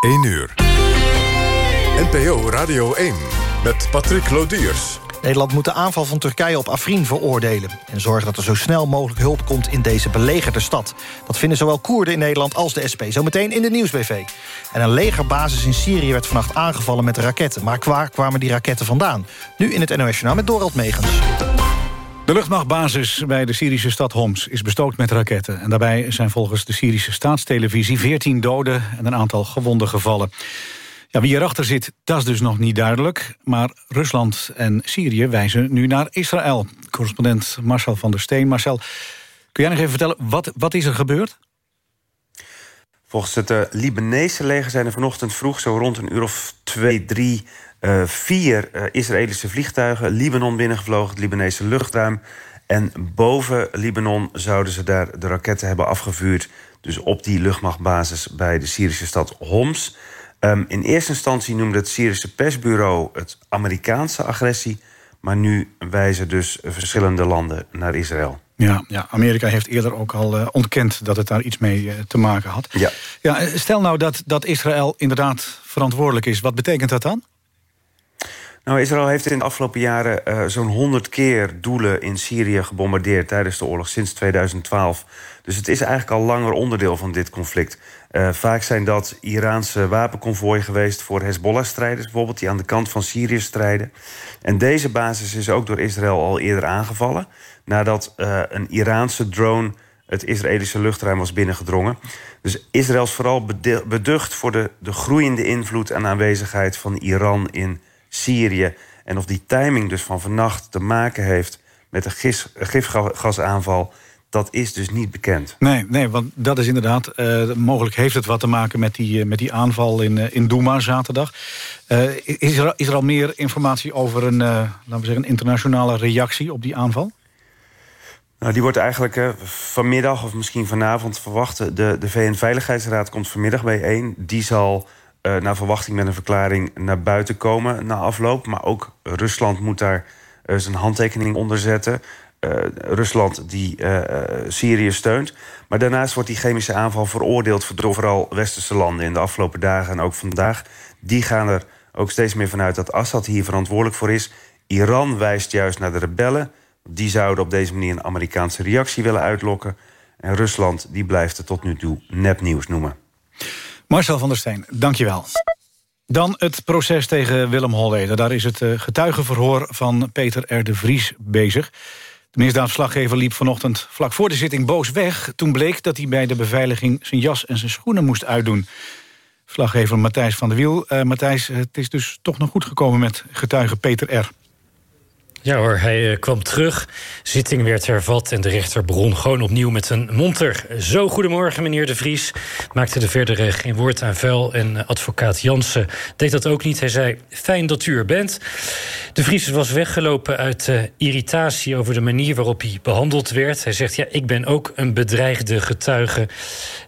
1 uur. NPO Radio 1 met Patrick Lodiers. Nederland moet de aanval van Turkije op Afrin veroordelen... en zorgen dat er zo snel mogelijk hulp komt in deze belegerde stad. Dat vinden zowel Koerden in Nederland als de SP. Zometeen in de Nieuwsbv. En een legerbasis in Syrië werd vannacht aangevallen met raketten. Maar waar kwamen die raketten vandaan? Nu in het NOS met Dorald Megens. De luchtmachtbasis bij de Syrische stad Homs is bestookt met raketten. En daarbij zijn volgens de Syrische staatstelevisie 14 doden en een aantal gewonden gevallen. Ja, wie erachter zit, dat is dus nog niet duidelijk. Maar Rusland en Syrië wijzen nu naar Israël. Correspondent Marcel van der Steen. Marcel, kun jij nog even vertellen, wat, wat is er gebeurd? Volgens het uh, Libanese leger zijn er vanochtend vroeg... zo rond een uur of twee, drie, uh, vier uh, Israëlische vliegtuigen... Libanon binnengevlogen, het Libanese luchtruim. En boven Libanon zouden ze daar de raketten hebben afgevuurd... dus op die luchtmachtbasis bij de Syrische stad Homs... Um, in eerste instantie noemde het Syrische persbureau het Amerikaanse agressie. Maar nu wijzen dus verschillende landen naar Israël. Ja, ja Amerika heeft eerder ook al uh, ontkend dat het daar iets mee uh, te maken had. Ja. Ja, stel nou dat, dat Israël inderdaad verantwoordelijk is. Wat betekent dat dan? Nou, Israël heeft in de afgelopen jaren uh, zo'n 100 keer doelen in Syrië gebombardeerd tijdens de oorlog sinds 2012. Dus het is eigenlijk al langer onderdeel van dit conflict. Uh, vaak zijn dat Iraanse wapenconvooien geweest voor Hezbollah-strijders... bijvoorbeeld, die aan de kant van Syrië strijden. En deze basis is ook door Israël al eerder aangevallen... nadat uh, een Iraanse drone het Israëlische luchtruim was binnengedrongen. Dus Israël is vooral beducht voor de, de groeiende invloed en aanwezigheid van Iran in Syrië. En of die timing dus van vannacht te maken heeft met een gis, gifgasaanval dat is dus niet bekend. Nee, nee want dat is inderdaad... Uh, mogelijk heeft het wat te maken met die, uh, met die aanval in, uh, in Douma zaterdag. is, er, is er al meer informatie over een, laten we zeggen, een internationale reactie op die aanval? Nou, die wordt eigenlijk vanmiddag of misschien vanavond verwacht. De, de VN-veiligheidsraad komt vanmiddag bijeen. Die zal naar verwachting met een verklaring naar buiten komen na afloop. Maar ook Rusland moet daar zijn handtekening onder zetten. Uh, Rusland die uh, Syrië steunt. Maar daarnaast wordt die chemische aanval veroordeeld... door vooral westerse landen in de afgelopen dagen en ook vandaag. Die gaan er ook steeds meer vanuit dat Assad hier verantwoordelijk voor is. Iran wijst juist naar de rebellen. Die zouden op deze manier een Amerikaanse reactie willen uitlokken. En Rusland die blijft het tot nu toe nepnieuws noemen. Marcel van der Steen, dankjewel. Dan het proces tegen Willem Holleder. Daar is het getuigenverhoor van Peter R. de Vries bezig. De misdaadslaggever liep vanochtend vlak voor de zitting boos weg... toen bleek dat hij bij de beveiliging zijn jas en zijn schoenen moest uitdoen. Slaggever Matthijs van der Wiel. Uh, Matthijs, het is dus toch nog goed gekomen met getuige Peter R. Ja hoor, hij uh, kwam terug. Zitting werd hervat en de rechter begon gewoon opnieuw met een monter. Zo, goedemorgen meneer De Vries. Maakte de verdere geen woord aan vuil. En uh, advocaat Jansen deed dat ook niet. Hij zei, fijn dat u er bent. De Vries was weggelopen uit uh, irritatie over de manier waarop hij behandeld werd. Hij zegt, ja, ik ben ook een bedreigde getuige.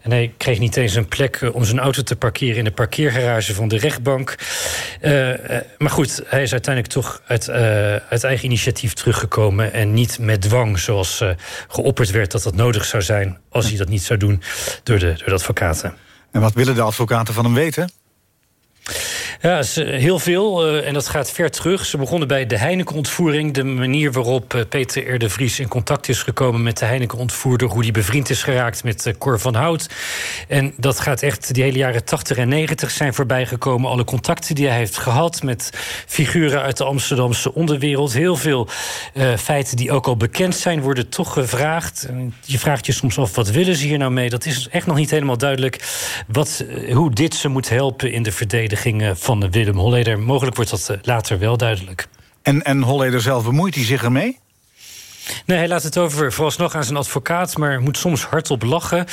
En hij kreeg niet eens een plek om zijn auto te parkeren... in de parkeergarage van de rechtbank. maar goed, hij is uiteindelijk toch uit, uit eigen initiatief teruggekomen... en niet met dwang, zoals uh, geopperd werd dat dat nodig zou zijn... als hij dat niet zou doen door de, door de advocaten. En wat willen de advocaten van hem weten? Ja, heel veel. Uh, en dat gaat ver terug. Ze begonnen bij de Heineken-ontvoering. De manier waarop uh, Peter R. de Vries in contact is gekomen met de Heineken-ontvoerder. Hoe die bevriend is geraakt met uh, Cor van Hout. En dat gaat echt, die hele jaren 80 en 90 zijn voorbij gekomen. Alle contacten die hij heeft gehad met figuren uit de Amsterdamse onderwereld. Heel veel feiten die ook al bekend zijn, worden toch gevraagd. Je vraagt je soms af, wat willen ze hier nou mee? Dat is echt nog niet helemaal duidelijk. Wat, hoe dit ze moet helpen in de verdediging van van Willem Holleder. Mogelijk wordt dat eh, later wel duidelijk. En, en Holleder zelf, bemoeit hij zich ermee? Nee, hij laat het over vooralsnog aan zijn advocaat, maar moet soms hardop lachen.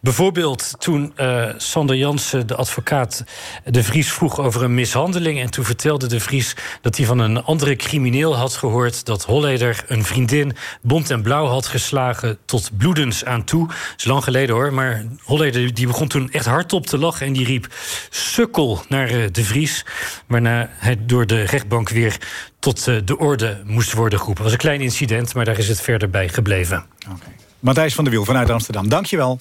Bijvoorbeeld toen uh, Sander Jansen, de advocaat, de Vries vroeg over een mishandeling. En toen vertelde de Vries dat hij van een andere crimineel had gehoord dat Holleder een vriendin bont en blauw had geslagen tot bloedens aan toe. Dat is lang geleden hoor, maar Holleder die begon toen echt hardop te lachen en die riep sukkel naar uh, de Vries. Waarna hij door de rechtbank weer tot uh, de orde moest worden geroepen. Het was een klein incident, maar daar is het verder bij gebleven. Matthijs van der Wiel vanuit Amsterdam, dankjewel.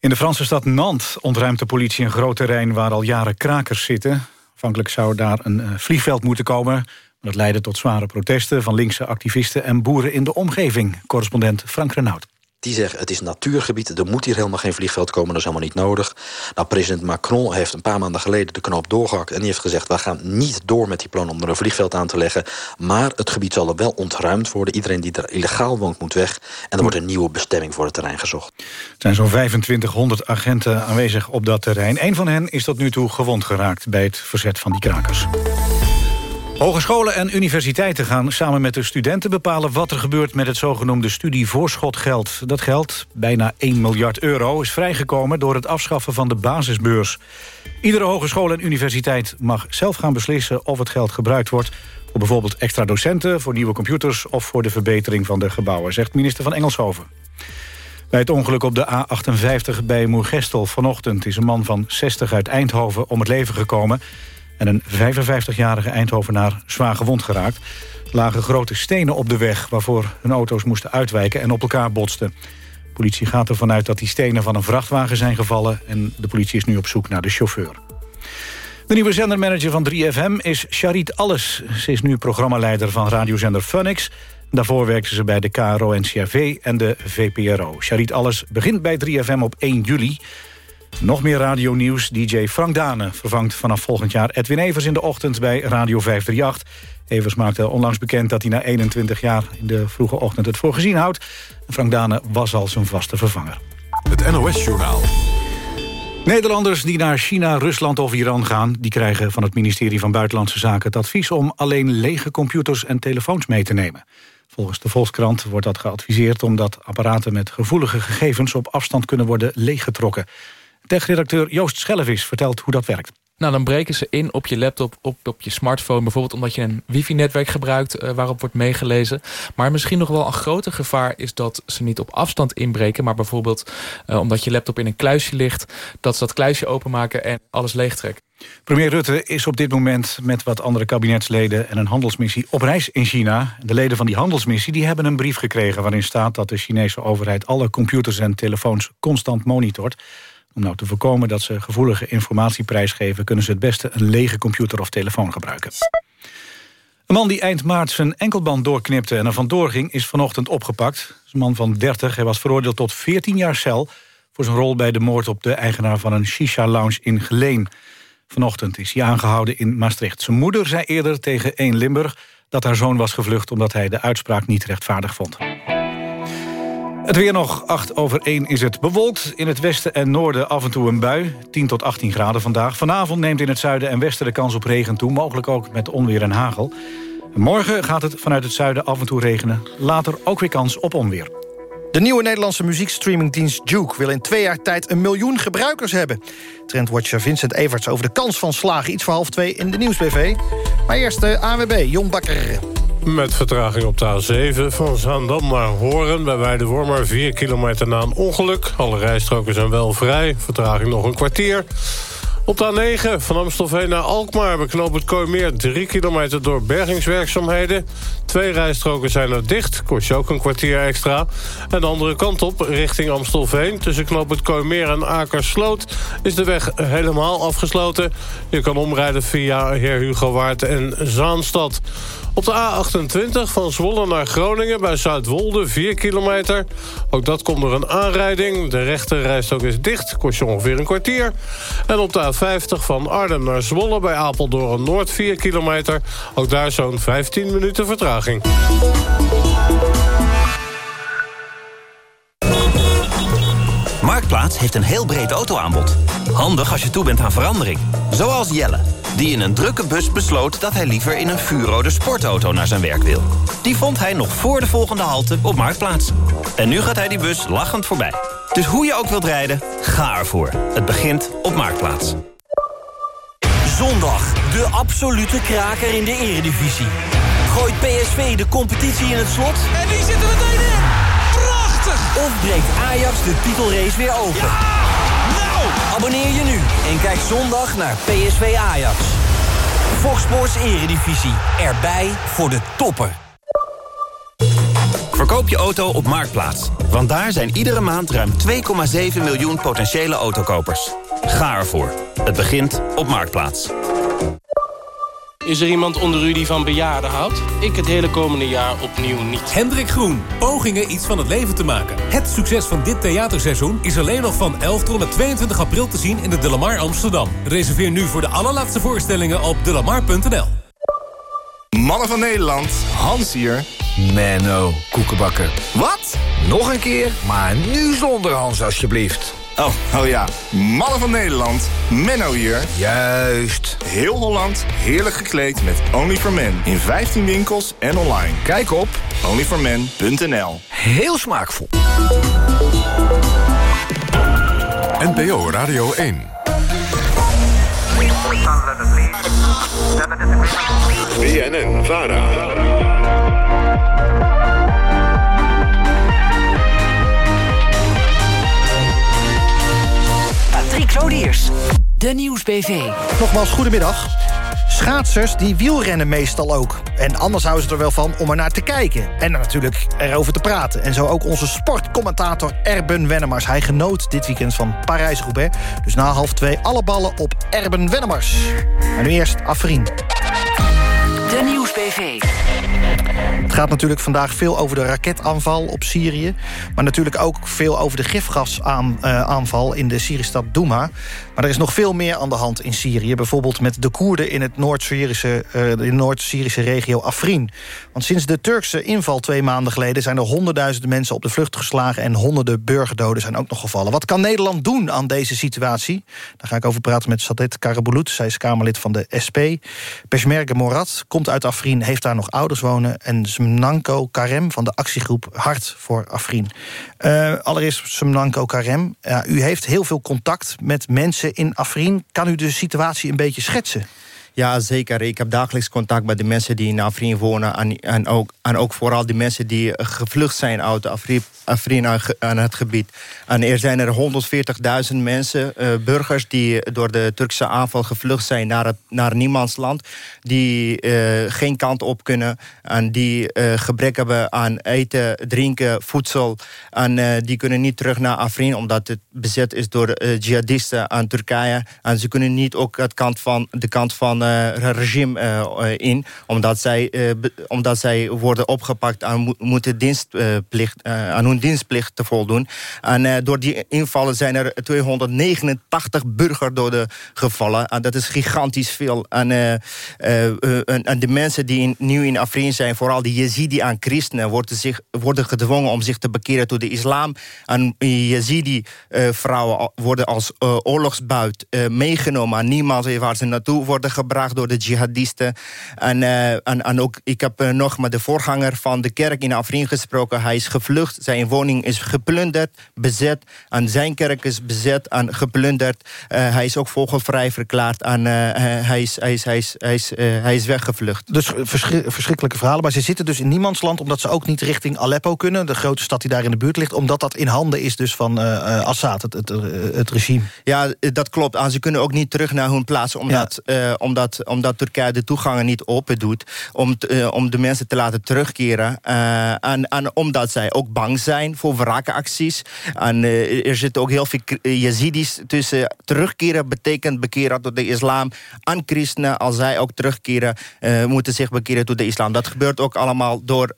In de Franse stad Nantes ontruimt de politie een groot terrein... waar al jaren krakers zitten. Afhankelijk zou daar een eh, vliegveld moeten komen. Dat leidde tot zware protesten van linkse activisten... en boeren in de omgeving. Correspondent Frank Renaud. Die zeggen het is natuurgebied, er moet hier helemaal geen vliegveld komen, dat is helemaal niet nodig. Nou, president Macron heeft een paar maanden geleden de knoop doorgehakt... en die heeft gezegd, we gaan niet door met die plan om er een vliegveld aan te leggen... maar het gebied zal er wel ontruimd worden. Iedereen die er illegaal woont moet weg. En er wordt een nieuwe bestemming voor het terrein gezocht. Er zijn zo'n 2500 agenten aanwezig op dat terrein. Een van hen is tot nu toe gewond geraakt bij het verzet van die krakers. Hogescholen en universiteiten gaan samen met de studenten bepalen... wat er gebeurt met het zogenoemde studievoorschotgeld. Dat geld, bijna 1 miljard euro, is vrijgekomen... door het afschaffen van de basisbeurs. Iedere hogeschool en universiteit mag zelf gaan beslissen... of het geld gebruikt wordt voor bijvoorbeeld extra docenten... voor nieuwe computers of voor de verbetering van de gebouwen... zegt minister van Engelshoven. Bij het ongeluk op de A58 bij Moergestel vanochtend... is een man van 60 uit Eindhoven om het leven gekomen en een 55-jarige Eindhovenaar zwaar gewond geraakt. Er lagen grote stenen op de weg waarvoor hun auto's moesten uitwijken en op elkaar botsten. De politie gaat ervan uit dat die stenen van een vrachtwagen zijn gevallen... en de politie is nu op zoek naar de chauffeur. De nieuwe zendermanager van 3FM is Charit Alles. Ze is nu programmaleider van radiozender Funix. Daarvoor werkte ze bij de KRO-NCRV en de VPRO. Charit Alles begint bij 3FM op 1 juli... Nog meer radionieuws. DJ Frank Dane vervangt vanaf volgend jaar Edwin Evers in de ochtend bij Radio 538. Evers maakte onlangs bekend dat hij na 21 jaar in de vroege ochtend het voor gezien houdt. Frank Dane was al zijn vaste vervanger. Het NOS-journaal. Nederlanders die naar China, Rusland of Iran gaan... die krijgen van het ministerie van Buitenlandse Zaken het advies... om alleen lege computers en telefoons mee te nemen. Volgens de Volkskrant wordt dat geadviseerd... omdat apparaten met gevoelige gegevens op afstand kunnen worden leeggetrokken. Tech-redacteur Joost Schellevis vertelt hoe dat werkt. Nou, dan breken ze in op je laptop, op, op je smartphone. Bijvoorbeeld omdat je een wifi-netwerk gebruikt uh, waarop wordt meegelezen. Maar misschien nog wel een groter gevaar is dat ze niet op afstand inbreken. Maar bijvoorbeeld uh, omdat je laptop in een kluisje ligt. Dat ze dat kluisje openmaken en alles leegtrekken. Premier Rutte is op dit moment met wat andere kabinetsleden... en een handelsmissie op reis in China. De leden van die handelsmissie die hebben een brief gekregen... waarin staat dat de Chinese overheid alle computers en telefoons constant monitort... Om nou te voorkomen dat ze gevoelige informatie prijsgeven... kunnen ze het beste een lege computer of telefoon gebruiken. Een man die eind maart zijn enkelband doorknipte en er vandoor ging... is vanochtend opgepakt. een man van 30. Hij was veroordeeld tot 14 jaar cel... voor zijn rol bij de moord op de eigenaar van een shisha-lounge in Geleen. Vanochtend is hij aangehouden in Maastricht. Zijn moeder zei eerder tegen 1 Limburg dat haar zoon was gevlucht... omdat hij de uitspraak niet rechtvaardig vond. Het weer nog 8 over 1 is het bewolkt. In het westen en noorden af en toe een bui. 10 tot 18 graden vandaag. Vanavond neemt in het zuiden en westen de kans op regen toe. Mogelijk ook met onweer en hagel. Morgen gaat het vanuit het zuiden af en toe regenen. Later ook weer kans op onweer. De nieuwe Nederlandse muziekstreamingdienst Juke... wil in twee jaar tijd een miljoen gebruikers hebben. Trendwatcher Vincent Everts over de kans van slagen. Iets voor half twee in de Nieuwsbv. Maar eerst de AWB, Jon Bakker. Met vertraging op de A7 van Zaandam naar Horen... bij Weidewormer 4 kilometer na een ongeluk. Alle rijstroken zijn wel vrij. Vertraging nog een kwartier. Op de A9 van Amstelveen naar Alkmaar beknoopt het Kooimeer 3 kilometer door bergingswerkzaamheden. Twee rijstroken zijn er dicht, kost je ook een kwartier extra. En de andere kant op, richting Amstelveen, tussen knoop het Kooimeer en Akersloot... is de weg helemaal afgesloten. Je kan omrijden via Heer Hugo Waard en Zaanstad. Op de A28 van Zwolle naar Groningen bij Zuidwolde 4 kilometer. Ook dat komt door een aanrijding. De rechterrijstok is dicht, kost je ongeveer een kwartier. En op de A50 van Arnhem naar Zwolle bij Apeldoorn Noord 4 kilometer. Ook daar zo'n 15 minuten vertraging. Marktplaats heeft een heel breed autoaanbod. Handig als je toe bent aan verandering. Zoals Jelle, die in een drukke bus besloot... dat hij liever in een vuurrode sportauto naar zijn werk wil. Die vond hij nog voor de volgende halte op Marktplaats. En nu gaat hij die bus lachend voorbij. Dus hoe je ook wilt rijden, ga ervoor. Het begint op Marktplaats. Zondag, de absolute kraker in de eredivisie. Gooit PSV de competitie in het slot? En die zitten meteen in! Prachtig! Of breekt Ajax de titelrace weer open? Abonneer je nu en kijk zondag naar PSV Ajax. Fox Eredivisie. Erbij voor de toppen. Verkoop je auto op Marktplaats. Want daar zijn iedere maand ruim 2,7 miljoen potentiële autokopers. Ga ervoor. Het begint op Marktplaats. Is er iemand onder u die van bejaarden houdt? Ik het hele komende jaar opnieuw niet. Hendrik Groen, pogingen iets van het leven te maken. Het succes van dit theaterseizoen is alleen nog van 11 tot en met 22 april te zien in de Delamar Amsterdam. Reserveer nu voor de allerlaatste voorstellingen op delamar.nl. Mannen van Nederland, Hans hier. Menno, koekenbakker. Wat? Nog een keer, maar nu zonder Hans alsjeblieft. Oh, oh ja. Mannen van Nederland, Menno hier. Juist. Heel Holland, heerlijk gekleed met Only for Men. In 15 winkels en online. Kijk op onlyformen.nl Heel smaakvol. NPO Radio 1. BNN Vara. Lodiers. De Nieuwsbv. Nogmaals, goedemiddag. Schaatsers die wielrennen meestal ook. En anders houden ze er wel van om er naar te kijken. En natuurlijk erover te praten. En zo ook onze sportcommentator Erben Wennemars. Hij genoot dit weekend van Parijs-Roubaix. Dus na half twee alle ballen op Erben Wennemars. Maar nu eerst Afrien. De Het gaat natuurlijk vandaag veel over de raketaanval op Syrië. Maar natuurlijk ook veel over de gifgasaanval in de Syrische stad Douma. Maar er is nog veel meer aan de hand in Syrië. Bijvoorbeeld met de Koerden in het Noord-Syrische uh, de Noord-Syrische regio Afrin. Want sinds de Turkse inval twee maanden geleden... zijn er honderdduizenden mensen op de vlucht geslagen... en honderden burgerdoden zijn ook nog gevallen. Wat kan Nederland doen aan deze situatie? Daar ga ik over praten met Sadet Karabulut. Zij is Kamerlid van de SP. Peshmerga Morad komt uit Afrin, heeft daar nog ouders wonen... en Semnanko Karem van de actiegroep Hart voor Afrin. Uh, allereerst Semnanko Karem. U heeft heel veel contact met mensen in Afrin. Kan u de situatie een beetje schetsen? Ja, zeker. Ik heb dagelijks contact met de mensen die in Afrin wonen... en, en, ook, en ook vooral de mensen die gevlucht zijn uit Afrin, aan het gebied. En er zijn er 140.000 mensen, uh, burgers... die door de Turkse aanval gevlucht zijn naar, het, naar niemandsland... die uh, geen kant op kunnen en die gebrek hebben aan eten, drinken, voedsel... en die kunnen niet terug naar Afrin... omdat het bezet is door jihadisten aan Turkije. En ze kunnen niet ook het kant van, de kant van uh, regime uh, in. Omdat zij, omdat zij worden opgepakt en mo moeten dienstplicht, aan hun dienstplicht te voldoen. En door die invallen zijn er 289 burgerdoden gevallen. En dat is gigantisch veel. En, en, de mensen die in, nu in Afrin zijn, vooral de Yazidi aan christenen, worden, zich, worden gedwongen om zich te bekeren tot de islam. En Yazidi vrouwen worden als oorlogsbuit meegenomen. En niemand weet waar ze naartoe worden gebracht door de jihadisten. En, uh, en, en ook, ik heb uh, nog met de voorganger van de kerk in Afrin gesproken. Hij is gevlucht, zijn woning is geplunderd, bezet. En zijn kerk is bezet en geplunderd. Uh, hij is ook vogelvrij verklaard en hij, is, hij, is, hij, is, hij, is, hij is weggevlucht. Dus verschri verschrikkelijke verhalen. Maar ze zitten dus in niemandsland omdat ze ook niet richting Aleppo kunnen. De grote stad die daar in de buurt ligt. Omdat dat in handen is dus van Assad, het, het, het, regime. Ja, dat klopt. En ze kunnen ook niet terug naar hun plaats. Omdat, ja. omdat omdat Turkije de toegangen niet open doet... om, uh, om de mensen te laten terugkeren. Uh, en, omdat zij ook bang zijn voor wraakacties. En uh, er zitten ook heel veel Yazidis tussen. Terugkeren betekent bekeren tot de islam. En christenen, als zij ook terugkeren... moeten zich bekeren tot de islam. Dat gebeurt ook allemaal door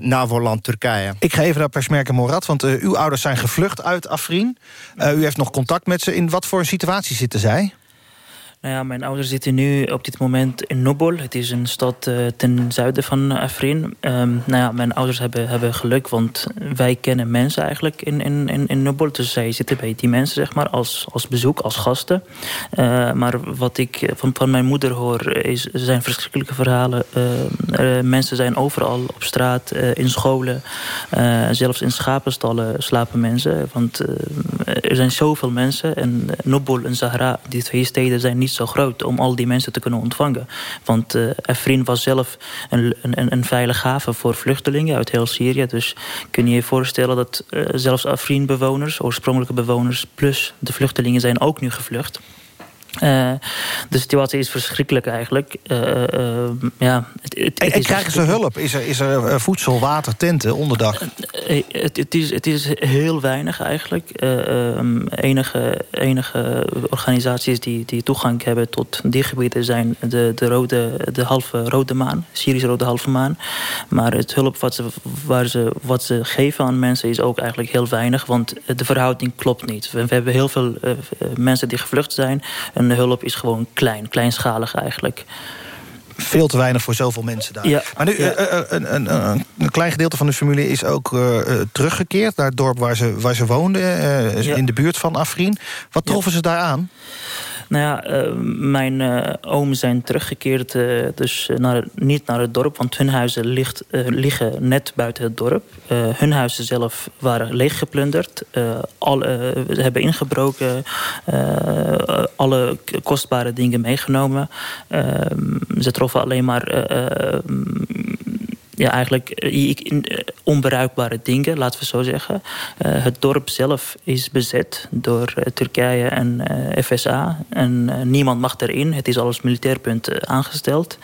NAVO-land Turkije. Ik ga even naar Persmerken Morad, want uw ouders zijn gevlucht uit Afrin. u heeft nog contact met ze. In wat voor situatie zitten zij? Nou ja, mijn ouders zitten nu op dit moment in Nobol. Het is een stad uh, ten zuiden van Afrin. Um, nou ja, mijn ouders hebben, hebben geluk, want wij kennen mensen eigenlijk in, in, in, Nobol. Dus zij zitten bij die mensen, zeg maar, als, als bezoek, als gasten. Uh, maar wat ik van, van mijn moeder hoor, is, zijn verschrikkelijke verhalen. Mensen zijn overal op straat, in scholen. zelfs in schapenstallen slapen mensen. Want er zijn zoveel mensen. En Nobol en Zahra, die twee steden zijn niet zo groot om al die mensen te kunnen ontvangen. Want Afrin was zelf een, een, een veilige haven voor vluchtelingen uit heel Syrië. Dus kun je je voorstellen dat uh, zelfs Afrin-bewoners, oorspronkelijke bewoners... plus de vluchtelingen zijn ook nu gevlucht. Uh, de situatie is verschrikkelijk eigenlijk. Uh, uh, ja, het, het, en, en krijgen ze hulp? Is er, is er voedsel, water, tenten, onderdak? Het, het, is, het is heel weinig eigenlijk. Ehm, enige, enige organisaties die, die toegang hebben tot die gebieden... zijn de, de, rode, de halve rode maan, Syrische rode halve maan. Maar het hulp wat ze, waar ze, wat ze geven aan mensen is ook eigenlijk heel weinig... want de verhouding klopt niet. We, we hebben heel veel mensen die gevlucht zijn... En de hulp is gewoon klein, kleinschalig eigenlijk veel te weinig voor zoveel mensen daar. Ja, maar nu, ja. uh, een, een, een, klein gedeelte van de familie is ook uh, teruggekeerd... naar het dorp waar ze, waar ze woonden, ja. in de buurt van Afrin. Wat troffen ze daar aan? Nou ja, uh, mijn uh, oom zijn teruggekeerd, uh, dus naar, niet naar het dorp, want hun huizen liggen net buiten het dorp. hun huizen zelf waren leeggeplunderd. Al, ze hebben ingebroken, alle kostbare dingen meegenomen. Ehm, ze troffen alleen maar ja, eigenlijk eh, eh, onbruikbare dingen, laten we zo zeggen. Uh, het dorp zelf is bezet door Turkije en uh, FSA. En niemand mag erin. Het is al als militair punt aangesteld.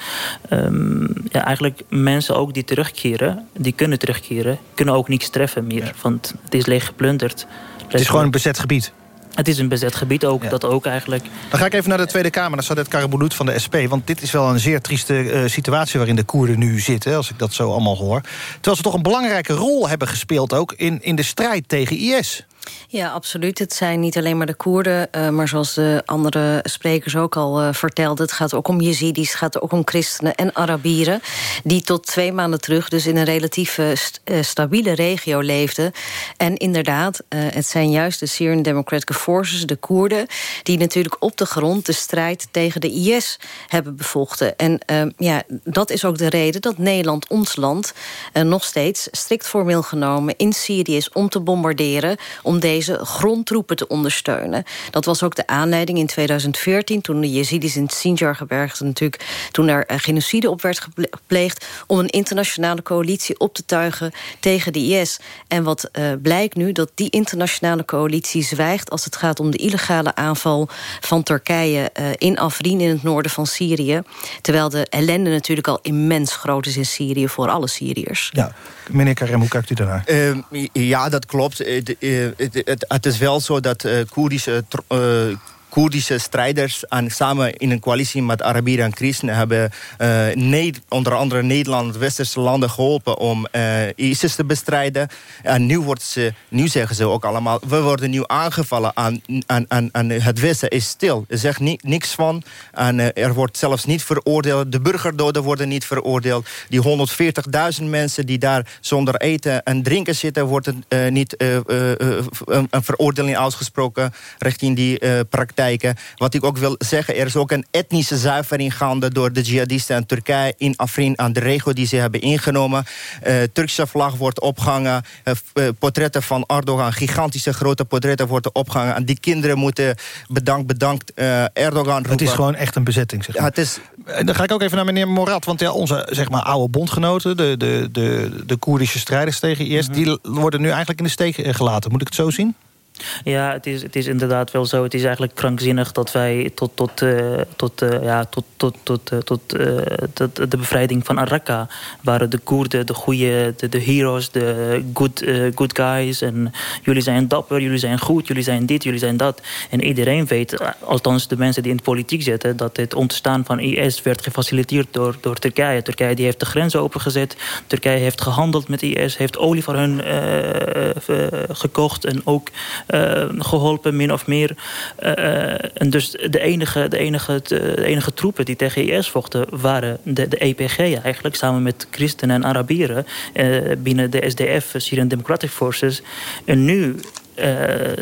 Um, ja, eigenlijk mensen ook die terugkeren, die kunnen terugkeren... kunnen ook niks treffen meer, want het is leeg geplunderd. Het is gewoon een bezet gebied? Het is een bezet gebied ook, dat ook eigenlijk. Dan ga ik even naar de Tweede Kamer, naar Sadet Karabulut van de SP. Want dit is wel een zeer trieste uh, situatie waarin de Koerden nu zitten... als ik dat zo allemaal hoor. Terwijl ze toch een belangrijke rol hebben gespeeld ook... in, in de strijd tegen IS. Ja, absoluut. Het zijn niet alleen maar de Koerden... Uh, maar zoals de andere sprekers ook al uh, vertelden... het gaat ook om Jezidis, het gaat ook om christenen en Arabieren... die tot twee maanden terug dus in een relatief st stabiele regio leefden. En inderdaad, het zijn juist de Syrian Democratic Forces, de Koerden... die natuurlijk op de grond de strijd tegen de IS hebben bevochten. En ja, dat is ook de reden dat Nederland, ons land... nog steeds strikt formeel genomen in Syrië is om te bombarderen... om om deze grondtroepen te ondersteunen. Dat was ook de aanleiding in 2014... toen de Jezidis in het Sinjar-gebergte natuurlijk... toen er eh, genocide op werd gepleegd... om een internationale coalitie op te tuigen tegen de IS. En wat uh, blijkt nu, dat die internationale coalitie zwijgt... als het gaat om de illegale aanval van Turkije uh, in Afrin... in het noorden van Syrië. Terwijl de ellende natuurlijk al immens groot is in Syrië... voor alle Syriërs. Ja, meneer Karem, hoe kijkt u daarnaar? Uh, ja, dat klopt. De, het, het, is wel zo dat uh, Koerdische uh, Koerdische strijders aan, samen in een coalitie met Arabieren en Christenen hebben uh, onder andere Nederland en westerse landen geholpen om uh, ISIS te bestrijden. En nu, wordt ze, nu zeggen ze ook allemaal, we worden nu aangevallen aan, het Westen is stil. Er zegt ni, niks van. En uh, er wordt zelfs niet veroordeeld. De burgerdoden worden niet veroordeeld. Die 140.000 mensen die daar zonder eten en drinken zitten, wordt niet een, een veroordeling uitgesproken richting die praktijk. Wat ik ook wil zeggen, er is ook een etnische zuivering gaande... door de jihadisten in Turkije in Afrin aan de regio die ze hebben ingenomen. Uh, Turkse vlag wordt opgehangen. Uh, portretten van Erdogan, gigantische grote portretten worden opgehangen. En die kinderen moeten bedankt, bedankt uh, Erdogan roepen. Het is gewoon echt een bezetting, zeg maar. Ja, het is... Dan ga ik ook even naar meneer Morat. Want ja, onze zeg maar, oude bondgenoten, de, de, de, de Koerdische strijders tegen IS... Mhm. die worden nu eigenlijk in de steek gelaten. Moet ik het zo zien? Ja, het is, het is inderdaad wel zo. Het is eigenlijk krankzinnig dat wij tot, tot, uh, tot, uh, ja, tot, tot, tot, tot de bevrijding van Araka waren de Koerden, de goede, de, heroes, de good, good guys. En jullie zijn dapper, jullie zijn goed, jullie zijn dit, jullie zijn dat. En iedereen weet, althans de mensen die in de politiek zitten, dat het ontstaan van IS werd gefaciliteerd door, door Turkije. Turkije die heeft de grenzen opengezet. Turkije heeft gehandeld met IS, heeft olie voor hun gekocht en ook geholpen, min of meer. Uh, en dus de enige, de, enige, de enige troepen die tegen IS vochten... waren de, de EPG eigenlijk, samen met christenen en Arabieren... binnen de SDF, Syrian Democratic Forces. En nu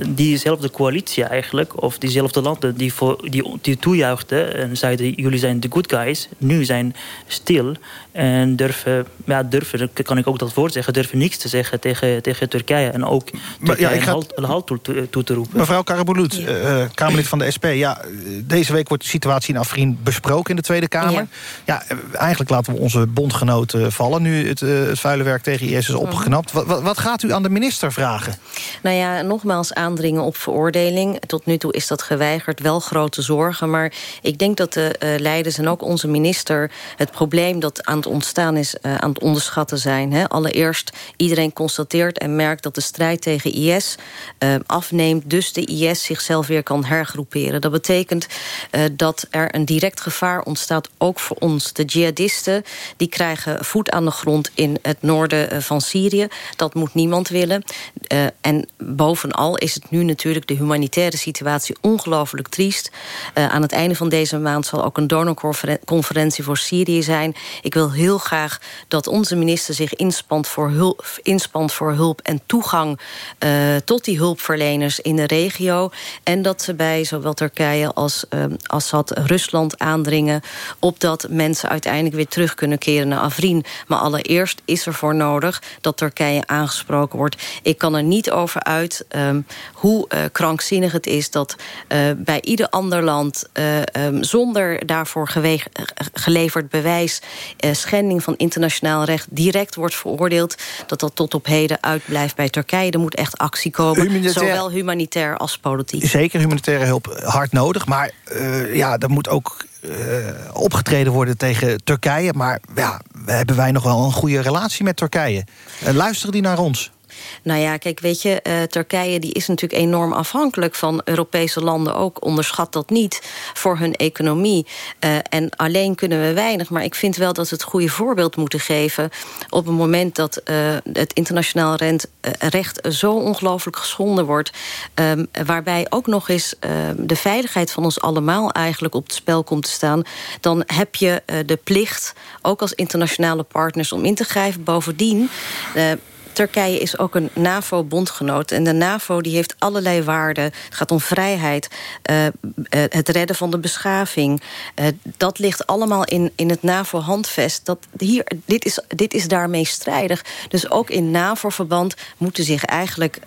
diezelfde coalitie eigenlijk, of diezelfde landen die, voor, die, die toejuichten en zeiden: jullie zijn de good guys, nu zijn stil en durven, ja, durven, kan ik ook dat woord zeggen, durven niks te zeggen tegen, tegen Turkije en ook Turkije ja, ik ga... een halt, toe, toe, te roepen. Mevrouw Karabulut, ja. uh, Kamerlid van de SP, ja, deze week wordt de situatie in Afrin besproken in de Tweede Kamer. Ja, ja eigenlijk laten we onze bondgenoten vallen nu het, uh, het vuile werk tegen IS is opgeknapt. Wat, wat, wat gaat u aan de minister vragen? Nou ja, nogmaals aandringen op veroordeling. Tot nu toe is dat geweigerd, wel grote zorgen. Maar ik denk dat de uh, leiders en ook onze minister... het probleem dat aan ontstaan is, uh, aan het onderschatten zijn. Hè. Allereerst, iedereen constateert en merkt dat de strijd tegen IS uh, afneemt... dus de IS zichzelf weer kan hergroeperen. Dat betekent dat er een direct gevaar ontstaat, ook voor ons. De jihadisten die krijgen voet aan de grond in het noorden van Syrië. Dat moet niemand willen. En bovenal is het nu natuurlijk de humanitaire situatie ongelooflijk triest. Aan het einde van deze maand zal ook een donorconferentie voor Syrië zijn. Ik wil heel graag dat onze minister zich inspant voor hulp, inspant voor hulp en toegang uh, tot die hulpverleners in de regio. En dat ze bij zowel Turkije als Assad Rusland aandringen op dat mensen uiteindelijk weer terug kunnen keren naar Afrin. Maar allereerst is er voor nodig dat Turkije aangesproken wordt. Ik kan er niet over uit um, hoe uh, krankzinnig het is... dat uh, bij ieder ander land uh, um, zonder daarvoor geleverd bewijs... schending van internationaal recht direct wordt veroordeeld... dat dat tot op heden uitblijft bij Turkije. Er moet echt actie komen, zowel humanitair als politiek. Zeker humanitaire hulp hard nodig, maar ja, er moet ook uh, opgetreden worden tegen Turkije. Maar ja, hebben wij nog wel een goede relatie met Turkije? Uh, luisteren die naar ons? Nou ja, kijk, weet je, uh, Turkije die is natuurlijk enorm afhankelijk van Europese landen ook. Onderschat dat niet voor hun economie. Uh, en alleen kunnen we weinig. Maar ik vind wel dat we het goede voorbeeld moeten geven... op het moment dat uh, het internationaal recht zo ongelooflijk geschonden wordt... Um, waarbij ook nog eens de veiligheid van ons allemaal eigenlijk op het spel komt te staan... dan heb je de plicht, ook als internationale partners, om in te grijpen. Bovendien Turkije is ook een NAVO-bondgenoot. En de NAVO die heeft allerlei waarden. Het gaat om vrijheid, uh, uh, het redden van de beschaving. Uh, dat ligt allemaal in, in het NAVO-handvest. Dat hier, dit, is, dit is daarmee strijdig. Dus ook in NAVO-verband moeten zich eigenlijk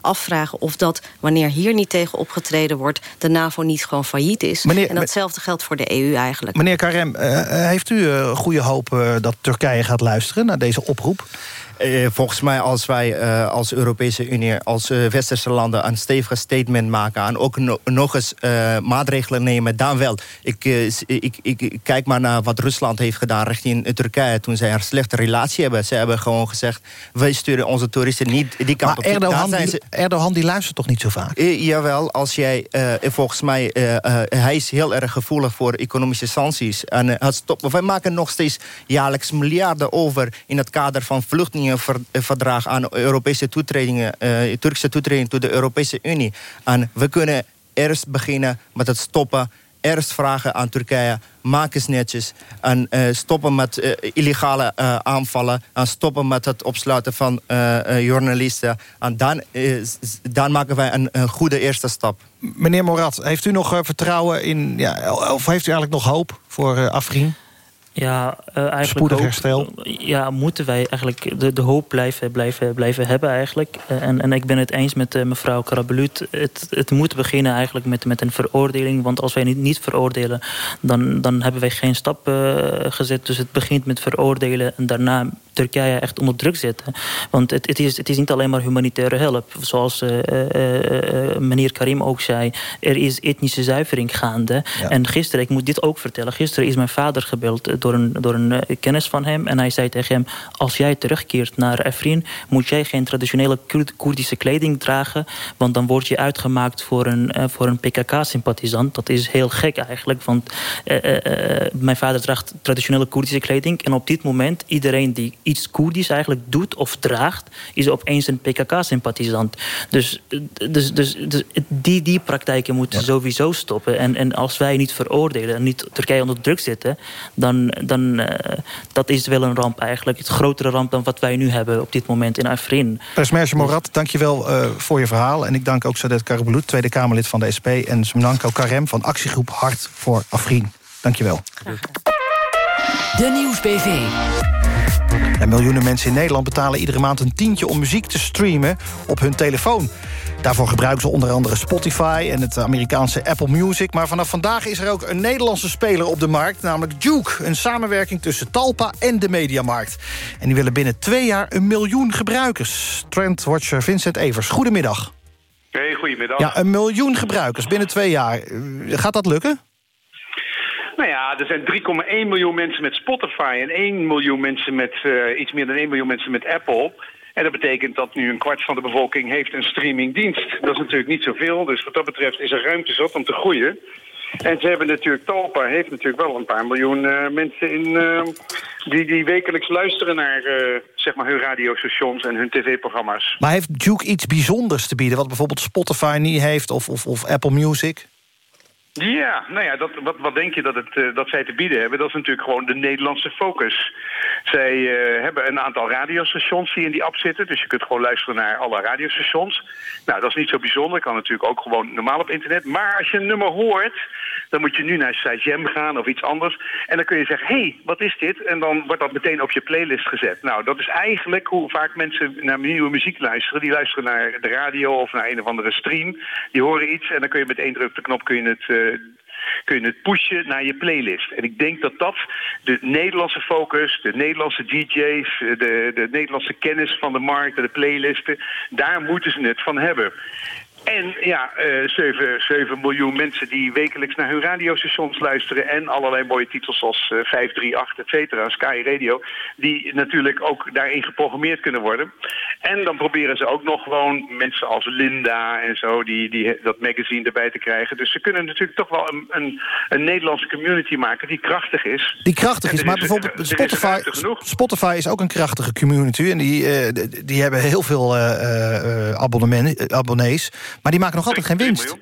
afvragen... of dat, wanneer hier niet tegen opgetreden wordt... de NAVO niet gewoon failliet is. Meneer, en datzelfde geldt voor de EU eigenlijk. Meneer Karem, heeft u goede hoop dat Turkije gaat luisteren... naar deze oproep? Uh, volgens mij als wij uh, als Europese Unie, als uh, westerse landen... een stevige statement maken en ook no nog eens maatregelen nemen... dan wel. Ik, ik, ik, kijk maar naar wat Rusland heeft gedaan richting Turkije... toen zij een slechte relatie hebben. Ze hebben gewoon gezegd, wij sturen onze toeristen niet die kant maar op. Erdogan, die, ze... Erdogan die luistert toch niet zo vaak? jawel, als jij, volgens mij... hij is heel erg gevoelig voor economische sancties. En het stoppen. Wij maken nog steeds jaarlijks miljarden over... in het kader van vluchtelingen verdrag aan Europese toetredingen, uh, Turkse toetreding tot de Europese Unie. En we kunnen eerst beginnen met het stoppen eerst vragen aan Turkije, maak eens netjes. En uh, stoppen met illegale aanvallen. En stoppen met het opsluiten van journalisten. En dan, dan maken wij een, een, goede eerste stap. Meneer Morat, heeft u nog vertrouwen in... Ja, of heeft u eigenlijk nog hoop voor Afrin? Ja, uh, eigenlijk Spoedig herstel. ja, moeten wij eigenlijk de, de hoop blijven, blijven, blijven hebben eigenlijk. Uh, en, en ik ben het eens met uh, mevrouw Karabelut. Het, het moet beginnen eigenlijk met, met een veroordeling. Want als wij niet, niet veroordelen, dan, dan hebben wij geen stap gezet. Dus het begint met veroordelen en daarna Turkije echt onder druk zetten. Want het, het, is, het is niet alleen maar humanitaire hulp. Zoals uh, uh, meneer Karim ook zei, er is etnische zuivering gaande. Ja. En gisteren, ik moet dit ook vertellen... gisteren is mijn vader gebeld door een, door een kennis van hem... en hij zei tegen hem, als jij terugkeert naar Afrin... moet jij geen traditionele Koerdische kleding dragen... want dan word je uitgemaakt voor een, voor een PKK-sympathisant. Dat is heel gek eigenlijk, want mijn vader draagt traditionele Koerdische kleding... en op dit moment, iedereen die iets Koerdisch eigenlijk doet of draagt... is opeens een PKK-sympathisant. Dus, dus, dus, dus, die, die praktijken moeten ja. sowieso stoppen. En, en als wij niet veroordelen en niet Turkije onder druk zetten... dan, dan uh, dat is wel een ramp eigenlijk. Het grotere ramp dan wat wij nu hebben op dit moment in Afrin. Persmerge Morat, dankjewel uh, voor je verhaal. En ik dank ook Sadet Karabulut, Tweede Kamerlid van de SP... en Smnanko Karem van actiegroep Hart voor Afrin. Dankjewel. De Nieuwsbv. En miljoenen mensen in Nederland betalen iedere maand een tientje... om muziek te streamen op hun telefoon. Daarvoor gebruiken ze onder andere Spotify en het Amerikaanse Apple Music. Maar vanaf vandaag is er ook een Nederlandse speler op de markt... namelijk Duke, een samenwerking tussen Talpa en de Mediamarkt. En die willen binnen twee jaar een miljoen gebruikers. Trendwatcher Vincent Evers, goedemiddag. Hey, goedemiddag. Ja, een miljoen gebruikers binnen twee jaar. Gaat dat lukken? Nou ja, er zijn 3,1 miljoen mensen met Spotify en 1 miljoen mensen met, eh, iets meer dan 1 miljoen mensen met Apple. En dat betekent dat nu een kwart van de bevolking heeft een streamingdienst. Dat is natuurlijk niet zoveel, dus wat dat betreft is er ruimte zat om te groeien. En ze hebben natuurlijk, Talpa heeft natuurlijk wel een paar miljoen eh, mensen in, eh, die, die wekelijks luisteren naar eh, zeg maar hun radiostations en hun tv-programma's. Maar heeft Duke iets bijzonders te bieden... wat bijvoorbeeld Spotify niet heeft of, of, of Apple Music? Ja, nou ja, dat, wat, wat denk je dat, het, eh, dat zij te bieden hebben? Dat is natuurlijk gewoon de Nederlandse focus. Zij eh, hebben een aantal radiostations die in die app zitten. Dus je kunt gewoon luisteren naar alle radiostations. Nou, dat is niet zo bijzonder. Kan natuurlijk ook gewoon normaal op internet. Maar als je een nummer hoort, dan moet je nu naar Sajam gaan of iets anders. En dan kun je zeggen, hé, hey, wat is dit? En dan wordt dat meteen op je playlist gezet. Nou, dat is eigenlijk hoe vaak mensen naar nieuwe muziek luisteren. Die luisteren naar de radio of naar een of andere stream. Die horen iets en dan kun je met één druk op de knop kun je het... eh, kun je het pushen naar je playlist. En ik denk dat dat de Nederlandse focus, de Nederlandse DJ's... de, de Nederlandse kennis van de markt, de playlisten... daar moeten ze het van hebben. En ja, eh 7, 7 miljoen mensen die wekelijks naar hun radiostations luisteren... en allerlei mooie titels zoals eh, 538, et cetera, Sky Radio... die natuurlijk ook daarin geprogrammeerd kunnen worden. En dan proberen ze ook nog gewoon mensen als Linda en zo... Die, die, dat magazine erbij te krijgen. Dus ze kunnen natuurlijk toch wel een, een, een Nederlandse community maken die krachtig is. Die krachtig is, maar bijvoorbeeld er is Spotify. Spotify is ook een krachtige community... en die, eh, die hebben heel veel eh, abonnees... maar die maken nog altijd geen winst.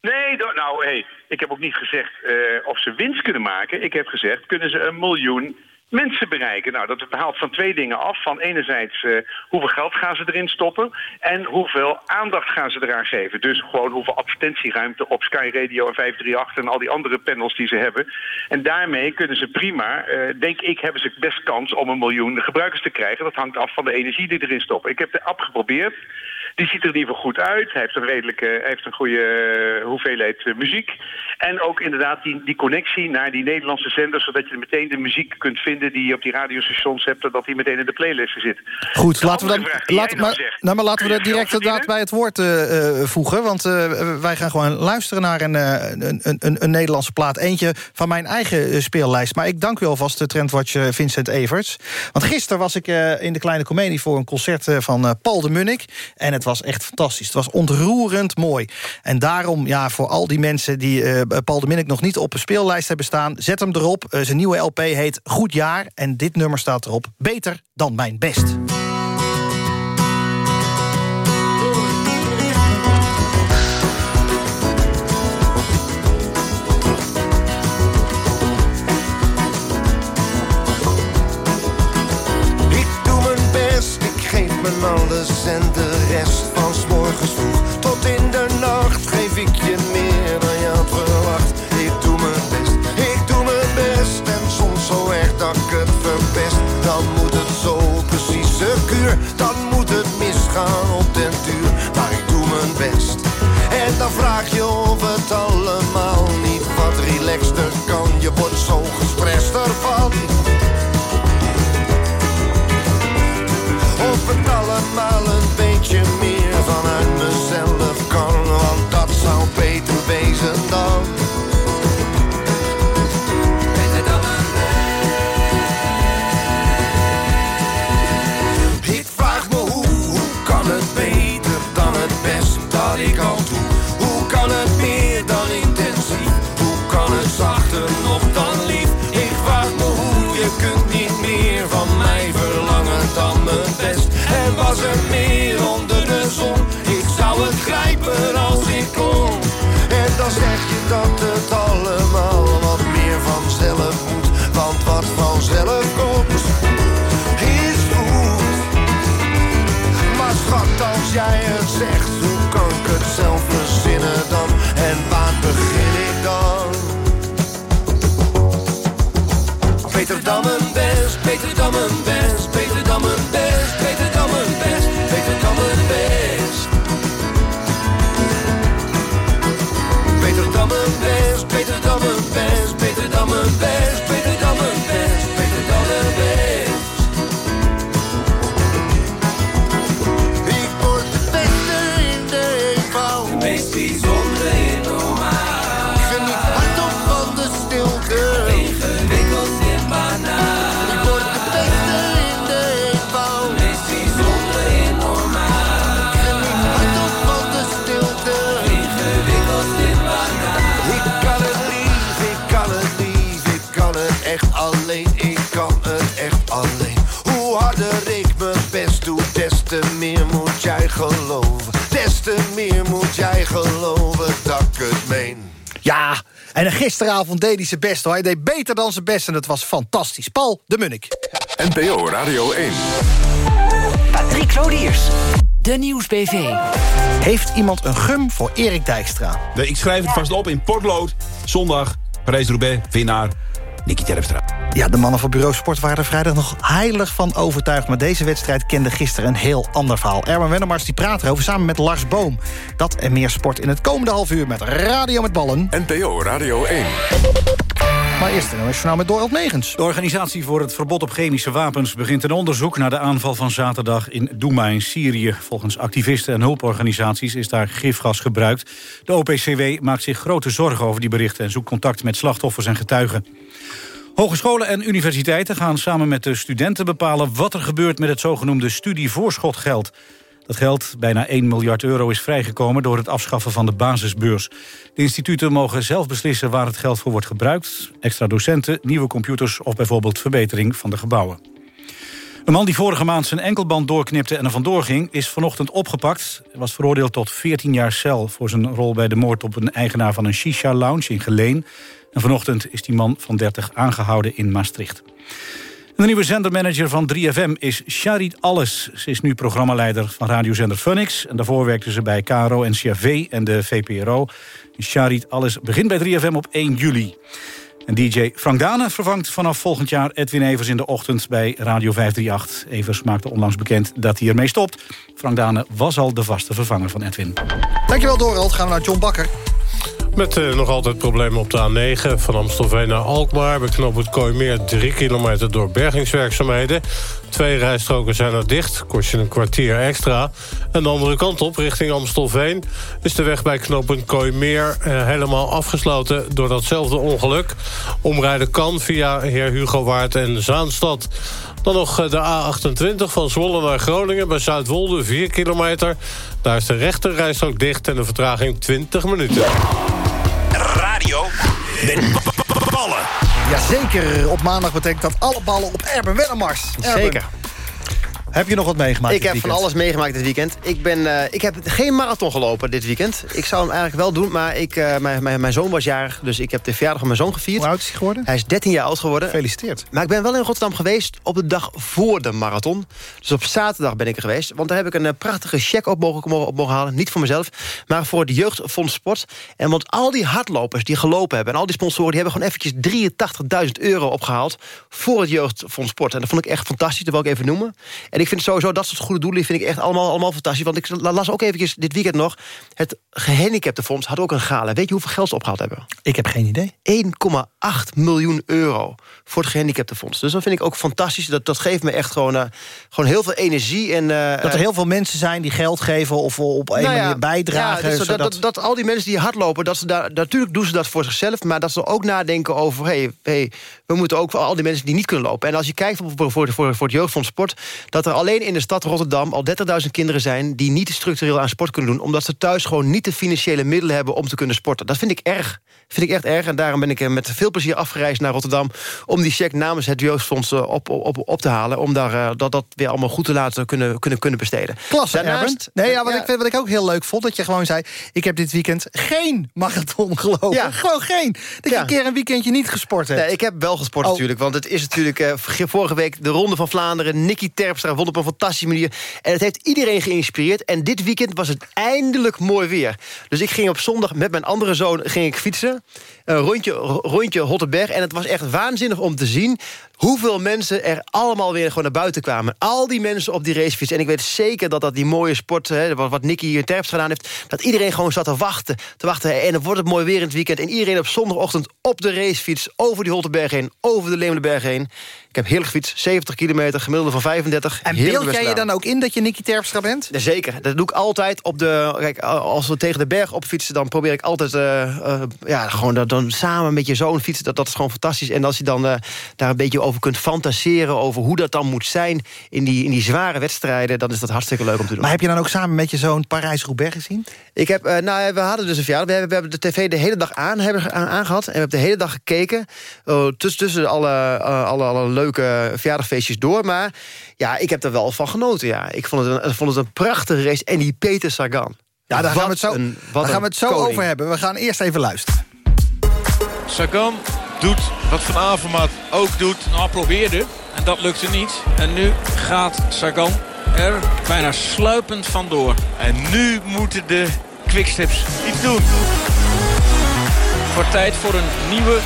Nee, nou, hey, ik heb ook niet gezegd eh, of ze winst kunnen maken. Ik heb gezegd, kunnen ze een miljoen mensen bereiken? Nou, dat haalt van twee dingen af. Van enerzijds, eh, hoeveel geld gaan ze erin stoppen... en hoeveel aandacht gaan ze eraan geven. Dus gewoon hoeveel advertentieruimte op Sky Radio en 538... en al die andere panels die ze hebben. En daarmee kunnen ze prima, eh, denk ik, hebben ze best kans... om een miljoen gebruikers te krijgen. Dat hangt af van de energie die erin stoppen. Ik heb de app geprobeerd. Die ziet er in ieder geval goed uit. Hij heeft een redelijke, heeft een goede eh, hoeveelheid eh, muziek. En ook inderdaad die, die connectie naar die Nederlandse zenders... zodat je meteen de muziek kunt vinden die je op die radiostations hebt... en dat die meteen in de playlisten zit. Goed, laten we dan laten, maar, zegt. nou, maar laten we dat direct inderdaad bij het woord eh, voegen. Want wij gaan gewoon luisteren naar een, een, een, een, Nederlandse plaat. Eentje van mijn eigen speellijst. Maar ik dank u alvast, de trendwatch eh, Vincent Everts. Want gisteren was ik in de Kleine Comedie... voor een concert van Paul de Munnik. En het was echt fantastisch. Het was ontroerend mooi. En daarom, ja, voor al die mensen die eh, Paul de Munnik nog niet op een speellijst hebben staan... zet hem erop. Eh, zijn nieuwe LP heet Goed Jaar. En dit nummer staat erop. Beter dan mijn best. Ik doe tot in de nacht geef ik je meer dan je had verwacht. Ik doe mijn best, ik doe mijn best en soms zo erg dat ik het verpest. Dan moet het zo precies secuur, dan moet het misgaan op den duur. Maar ik doe mijn best en dan vraag je of het allemaal niet wat relaxter kan. Je wordt zo gestrest En dan zeg je dat alleen, ik kan het echt alleen. Hoe harder ik mijn best doe, des te meer moet jij geloven. Des te meer moet jij geloven dat ik het meen. Ja, en gisteravond deed hij zijn best. Hoor. Hij deed beter dan zijn best en het was fantastisch. Paul de Munnik. NPO Radio 1. Patrick Lodiers. De Nieuwsbv. Heeft iemand een gum voor Erik Dijkstra? Ik schrijf het vast op in potlood. Zondag, Parijs-Roubaix, winnaar, Nicky Terpstra. Ja, de mannen van Bureau Sport waren er vrijdag nog heilig van overtuigd. Maar deze wedstrijd kende gisteren een heel ander verhaal. Erwin Wennemars die praat erover samen met Lars Boom. Dat en meer sport in het komende half uur met Radio met Ballen. NPO Radio 1. Maar eerst een journaal met Megens. De organisatie voor het verbod op chemische wapens begint een onderzoek naar de aanval van zaterdag in Douma in Syrië. Volgens activisten en hulporganisaties is daar gifgas gebruikt. De OPCW maakt zich grote zorgen over die berichten en zoekt contact met slachtoffers en getuigen. Hogescholen en universiteiten gaan samen met de studenten bepalen... wat er gebeurt met het zogenoemde studievoorschotgeld. Dat geld, bijna 1 miljard euro, is vrijgekomen... door het afschaffen van de basisbeurs. De instituten mogen zelf beslissen waar het geld voor wordt gebruikt. Extra docenten, nieuwe computers of bijvoorbeeld verbetering van de gebouwen. Een man die vorige maand zijn enkelband doorknipte en er vandoor ging... is vanochtend opgepakt. Was veroordeeld tot 14 jaar cel... voor zijn rol bij de moord op een eigenaar van een shisha-lounge in Geleen. En vanochtend is die man van 30 aangehouden in Maastricht. De nieuwe zendermanager van 3FM is Charit Alles. Ze is nu programmaleider van radiozender Phoenix. En daarvoor werkte ze bij KRO, NCRV en de VPRO. Charit Alles begint bij 3FM op 1 juli. En DJ Frank Dane vervangt vanaf volgend jaar Edwin Evers in de ochtend bij Radio 538. Evers maakte onlangs bekend dat hij ermee stopt. Frank Dane was al de vaste vervanger van Edwin. Dankjewel Dorald. Gaan we naar John Bakker. Met uh, nog altijd problemen op de A9 van Amstelveen naar Alkmaar. Bij knoop het Kooimeer 3 kilometer door bergingswerkzaamheden. Twee rijstroken zijn er dicht, kost je een kwartier extra. En de andere kant op, richting Amstelveen... is de weg bij knooppunt Kooimeer uh, helemaal afgesloten... door datzelfde ongeluk. Omrijden kan via Heer Hugo Waard en Zaanstad. Dan nog de A28 van Zwolle naar Groningen bij Zuidwolde, 4 kilometer. Daar is de rechter rijstrook dicht en de vertraging 20 minuten. Radio met ballen. Jazeker, op maandag betekent dat alle ballen op Erben Wennemars. Erben. Zeker. Heb je nog wat meegemaakt Ik heb van alles meegemaakt dit weekend. Ik, ben, uh, ik heb geen marathon gelopen dit weekend. Ik zou hem eigenlijk wel doen, maar ik, uh, mijn, mijn, mijn zoon was jarig... dus ik heb de verjaardag van mijn zoon gevierd. Hoe oud is hij geworden? Hij is 13 jaar oud geworden. Gefeliciteerd. Maar ik ben wel in Rotterdam geweest op de dag voor de marathon. Dus op zaterdag ben ik er geweest. Want daar heb ik een uh, prachtige check op mogen, op mogen halen. Niet voor mezelf, maar voor het Jeugdfonds Sport. En want al die hardlopers die gelopen hebben... en al die sponsoren, die hebben gewoon eventjes 83.000 euro opgehaald... voor het Jeugdfonds Sport. En dat vond ik echt fantastisch, dat wil ik even noemen. En ik vind sowieso dat soort goede doelen vind ik echt allemaal, allemaal fantastisch. Want ik las ook eventjes dit weekend nog... het gehandicaptenfonds had ook een gala. Weet je hoeveel geld ze opgehaald hebben? Ik heb geen idee. 1,8 miljoen euro voor het gehandicaptenfonds. Dus dat vind ik ook fantastisch. Dat, dat geeft me echt gewoon, uh, gewoon heel veel energie. En, uh, dat er heel veel mensen zijn die geld geven... of op een nou ja, manier bijdragen. Ja, dus zodat... dat, dat, dat, al die mensen die hardlopen... Dat ze daar, natuurlijk doen ze dat voor zichzelf... maar dat ze ook nadenken over... Hey, hey, we moeten ook voor al die mensen die niet kunnen lopen. En als je kijkt voor, voor, voor, voor het Jeugdfonds Sport... dat er alleen in de stad Rotterdam al 30.000 kinderen zijn... die niet structureel aan sport kunnen doen... omdat ze thuis gewoon niet de financiële middelen hebben om te kunnen sporten. Dat vind ik erg. vind ik echt erg. En daarom ben ik met veel plezier afgereisd naar Rotterdam... om die check namens het Jeugdfonds op, op, op te halen... om daar, uh, dat, dat weer allemaal goed te laten kunnen, kunnen, kunnen besteden. Klasse, Daarnaast, Nee, ja, wat, ja. Ik, wat ik ook heel leuk vond, dat je gewoon zei... ik heb dit weekend geen marathon gelopen. Ja. Gewoon geen. Dat je een keer een weekendje niet gesport hebt. Nee, ik heb wel gesport oh. natuurlijk. Want het is natuurlijk uh, vorige week de Ronde van Vlaanderen. Nicky Terpstra op een fantastische manier. En het heeft iedereen geïnspireerd. En dit weekend was het eindelijk mooi weer. Dus ik ging op zondag met mijn andere zoon ging ik fietsen. Een rondje, rondje Hottenberg. En het was echt waanzinnig om te zien hoeveel mensen er allemaal weer gewoon naar buiten kwamen. Al die mensen op die racefiets. En ik weet zeker dat dat die mooie sport, hè, wat, wat Nicky Terps gedaan heeft... dat iedereen gewoon zat te wachten. Te wachten en dan wordt het mooi weer in het weekend. En iedereen op zondagochtend op de racefiets... over die Holtenberg heen, over de Lemelenberg heen. Ik heb heerlijk gefietst, 70 kilometer, gemiddelde van 35. En beeld jij je dan ook in dat je Nicky Terpstra bent? Ja, zeker, dat doe ik altijd op de... Kijk, als we tegen de berg op fietsen, dan probeer ik altijd... Uh, uh, ja, gewoon dat, dan samen met je zoon fietsen. Dat, dat is gewoon fantastisch. En als je dan uh, daar een beetje over kunt fantaseren... over hoe dat dan moet zijn in die, in die zware wedstrijden... dan is dat hartstikke leuk om te doen. Maar heb je dan ook samen met je zoon Parijs-Roubaix gezien? Ik heb, eh, nou, we hadden dus een verjaardag. We hebben, we hebben de tv de hele dag aan, hebben, aan, aangehad. En we hebben de hele dag gekeken. Oh, tussen, tussen alle, eh, alle, alle leuke verjaardagfeestjes door. Maar ja, ik heb er wel van genoten. Ja. Ik vond het, een, vond het een prachtige race. En die Peter Sagan. Ja, daar gaan we het zo, een- daar gaan we het zo koning. over hebben. We gaan eerst even luisteren. Sagan doet wat Van Avermaat ook doet. Nou, probeerde. En dat lukte niet. En nu gaat Sagan er bijna sluipend vandoor. En nu moeten de quicksteps iets doen. Wordt tijd voor een nieuwe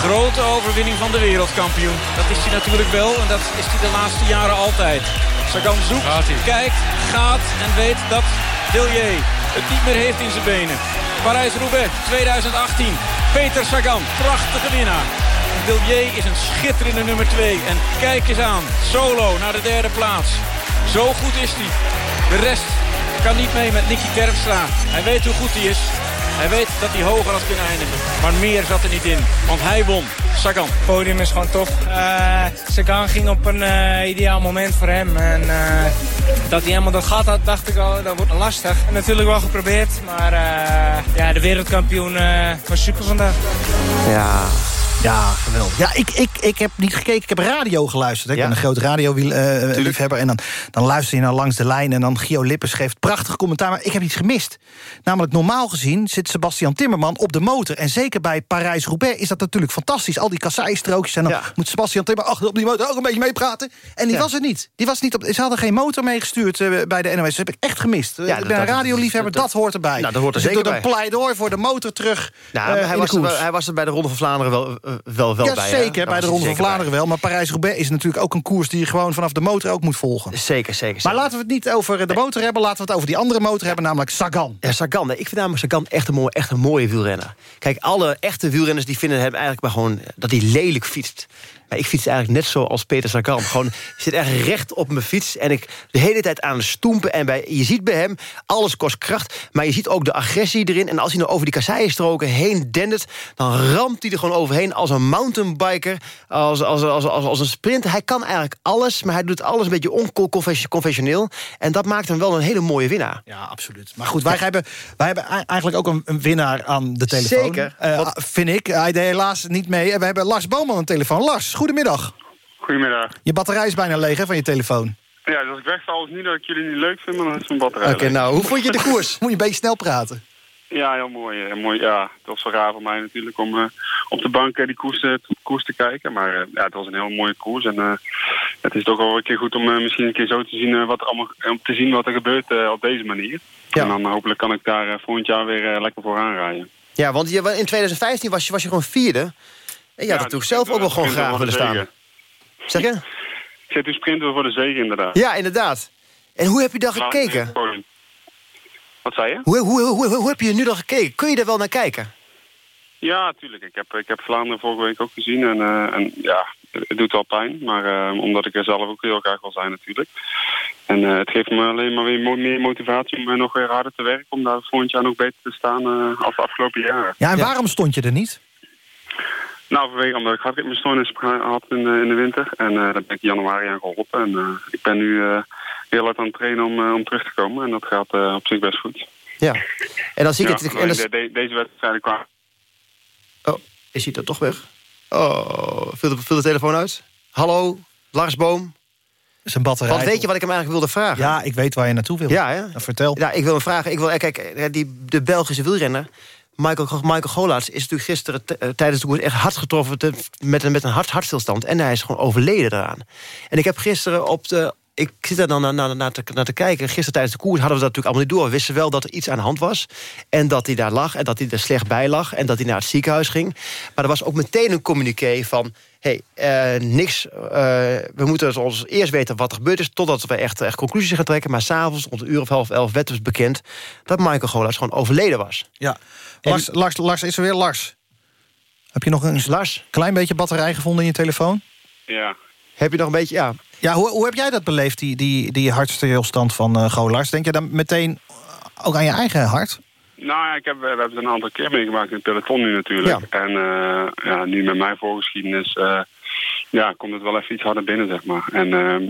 grote overwinning van de wereldkampioen. Dat is hij natuurlijk wel en dat is hij de laatste jaren altijd. Sagan zoekt, kijkt, gaat en weet dat Dillier het niet meer heeft in zijn benen. Parijs-Roubaix 2018. Peter Sagan, prachtige winnaar. Dillier is een schitterende nummer 2. En kijk eens aan, solo naar de derde plaats. Zo goed is hij. De rest kan niet mee met Nicky Terpstra. Hij weet hoe goed hij is. Hij weet dat hij hoger had kunnen eindigen. Maar meer zat er niet in. Want hij won. Sagan. Het podium is gewoon top. Eh Sagan ging op een eh, ideaal moment voor hem. En eh, dat hij helemaal dat gat had, dacht ik al, dat wordt lastig. En natuurlijk wel geprobeerd, maar eh, ja, de wereldkampioen eh, was super vandaag. Ja. Ja, geweldig. Ja, ik, ik, ik heb niet gekeken, ik heb radio geluisterd. hè. Ik Ja. ben een groot radioliefhebber. en dan, dan luister je naar Langs de Lijn... en dan Gio Lippers geeft prachtig commentaar. Maar ik heb iets gemist. Namelijk, normaal gezien zit Sebastian Timmerman op de motor. En zeker bij Parijs-Roubaix is dat natuurlijk fantastisch. Al die kasseistrookjes. En dan moet Sebastian Timmerman ach, op die motor ook een beetje meepraten. En die Ja. was er niet. Die was niet op, ze hadden geen motor meegestuurd eh, bij de NOS. Dat heb ik echt gemist. Ja, ik dat- ben een radioliefhebber, dat, dat- hoort erbij. Nou, dat hoort er dus zeker doe een bij. pleidooi voor de motor terug Nou, eh, hij, was er hij was er bij de Ronde van Vlaanderen wel, eh, wel, wel ja, bij. zeker, bij de Ronde van Vlaanderen wel. Maar Parijs-Roubaix is natuurlijk ook een koers... die je gewoon vanaf de motor ook moet volgen. Zeker, zeker. Maar laten we het niet over de motor hebben. Laten we het over die andere motor hebben, namelijk Sagan. Ja, Sagan. Ik vind namelijk Sagan echt een, mooie, echt een mooie wielrenner. Kijk, alle echte wielrenners die vinden hem eigenlijk maar gewoon dat hij lelijk fietst. Ik fiets eigenlijk net zo als Peter Sagan. Gewoon, ik zit echt recht op mijn fiets en ik de hele tijd aan het stoempen. En bij, je ziet bij hem, alles kost kracht. Maar je ziet ook de agressie erin. En als hij nou over die kasseienstroken heen dendert... dan ramt hij er gewoon overheen als een mountainbiker. Als, als, als, als, als een sprinter. Hij kan eigenlijk alles, maar hij doet alles een beetje onconventioneel. En dat maakt hem wel een hele mooie winnaar. Ja, absoluut. Maar goed, wij hebben, wij hebben ei- eigenlijk ook een, een winnaar aan de telefoon. Zeker. Eh, vind ik. Hij deed helaas niet mee. En we hebben Lars Boman aan de telefoon. Lars, goedemiddag. Goedemiddag. Je batterij is bijna leeg hè, van je telefoon. Ja, dus als ik is niet dat ik jullie niet leuk vind, maar dan is zo'n batterij. Oké, nou, hoe vond je de koers? Moet je een beetje snel praten. Ja, heel mooi. eh, mooi. Ja, het was wel raar voor mij natuurlijk om eh, op de bank eh, die koers, eh, koers te kijken. Maar ja, het was een heel mooie koers. En het is toch wel een keer goed om misschien een keer zo te zien, wat er allemaal, om te zien wat er gebeurt op deze manier. En dan hopelijk kan ik daar volgend jaar weer lekker voor aanrijden. Ja, want je, in 2015 was je, was je gewoon vierde. En je had Ja, natuurlijk zelf ook wel gewoon graag willen staan. Zeg je? Ik zet u sprinten voor de zege inderdaad. Ja, inderdaad. En hoe heb je dan gekeken? Wat zei je? Hoe, hoe, hoe, hoe, hoe heb je nu dan gekeken? Kun je er wel naar kijken? Ja, tuurlijk. Ik heb, ik heb Vlaanderen vorige week ook gezien. En, eh, en ja, het doet wel pijn. Maar eh, omdat ik er zelf ook heel graag wil zijn natuurlijk. En eh, het geeft me alleen maar weer mo- meer motivatie om nog weer harder te werken. Om daar volgend jaar nog beter te staan eh, als de afgelopen jaren. Ja, en waarom stond je er niet? Nou, vanwege omdat ik hartritmestoornis had in, de- in de winter. En eh, daar ben ik in januari aan geholpen. En eh, ik ben nu eh, heel hard aan het trainen om, eh, om terug te komen. En dat gaat eh, op zich best goed. Ja. En dan zie ik Ja, het... En alleen dan, de- de- deze wedstrijden kwamen... oh, is hij er toch weg? Oh, viel de, viel de telefoon uit? Hallo, Lars Boom. Zijn batterij. Want weet je wat ik hem eigenlijk wilde vragen? Ja, ik weet waar je naartoe wil. Ja, hè? Nou, vertel. Ja, ik wil hem vragen. Ik wil, eh, kijk, eh, die, de Belgische wielrenner... Michael, Michael Golaerts is natuurlijk gisteren eh, tijdens de koers echt hard getroffen met, een, met een hart, hartstilstand. En hij is gewoon overleden eraan. En ik heb gisteren op de... Ik zit daar dan naar, naar, naar, te, naar te kijken. Gisteren tijdens de koers hadden we dat natuurlijk allemaal niet door. We wisten wel dat er iets aan de hand was. En dat hij daar lag. En dat hij er slecht bij lag. En dat hij naar het ziekenhuis ging. Maar er was ook meteen een communiqué van... hey, eh, niks. eh, we moeten dus ons eerst weten wat er gebeurd is... totdat we echt, echt conclusies gaan trekken. Maar s'avonds, rond een uur of half elf, werd dus bekend... dat Michael Golaerts gewoon overleden was. Ja. Lars, Lars, Lars, is er weer Lars? Heb je nog een Lars? klein beetje batterij gevonden in je telefoon? Ja. Heb je nog een beetje... Ja, Ja, hoe, hoe heb jij dat beleefd, die, die, die hartstilstand van eh Golaerts? Denk je dan meteen ook aan je eigen hart? Nou ja, ik heb, we hebben het een aantal keer meegemaakt in het peloton nu natuurlijk. En eh, ja, nu met mijn voorgeschiedenis... eh, ja, komt het wel even iets harder binnen, zeg maar. En ehm,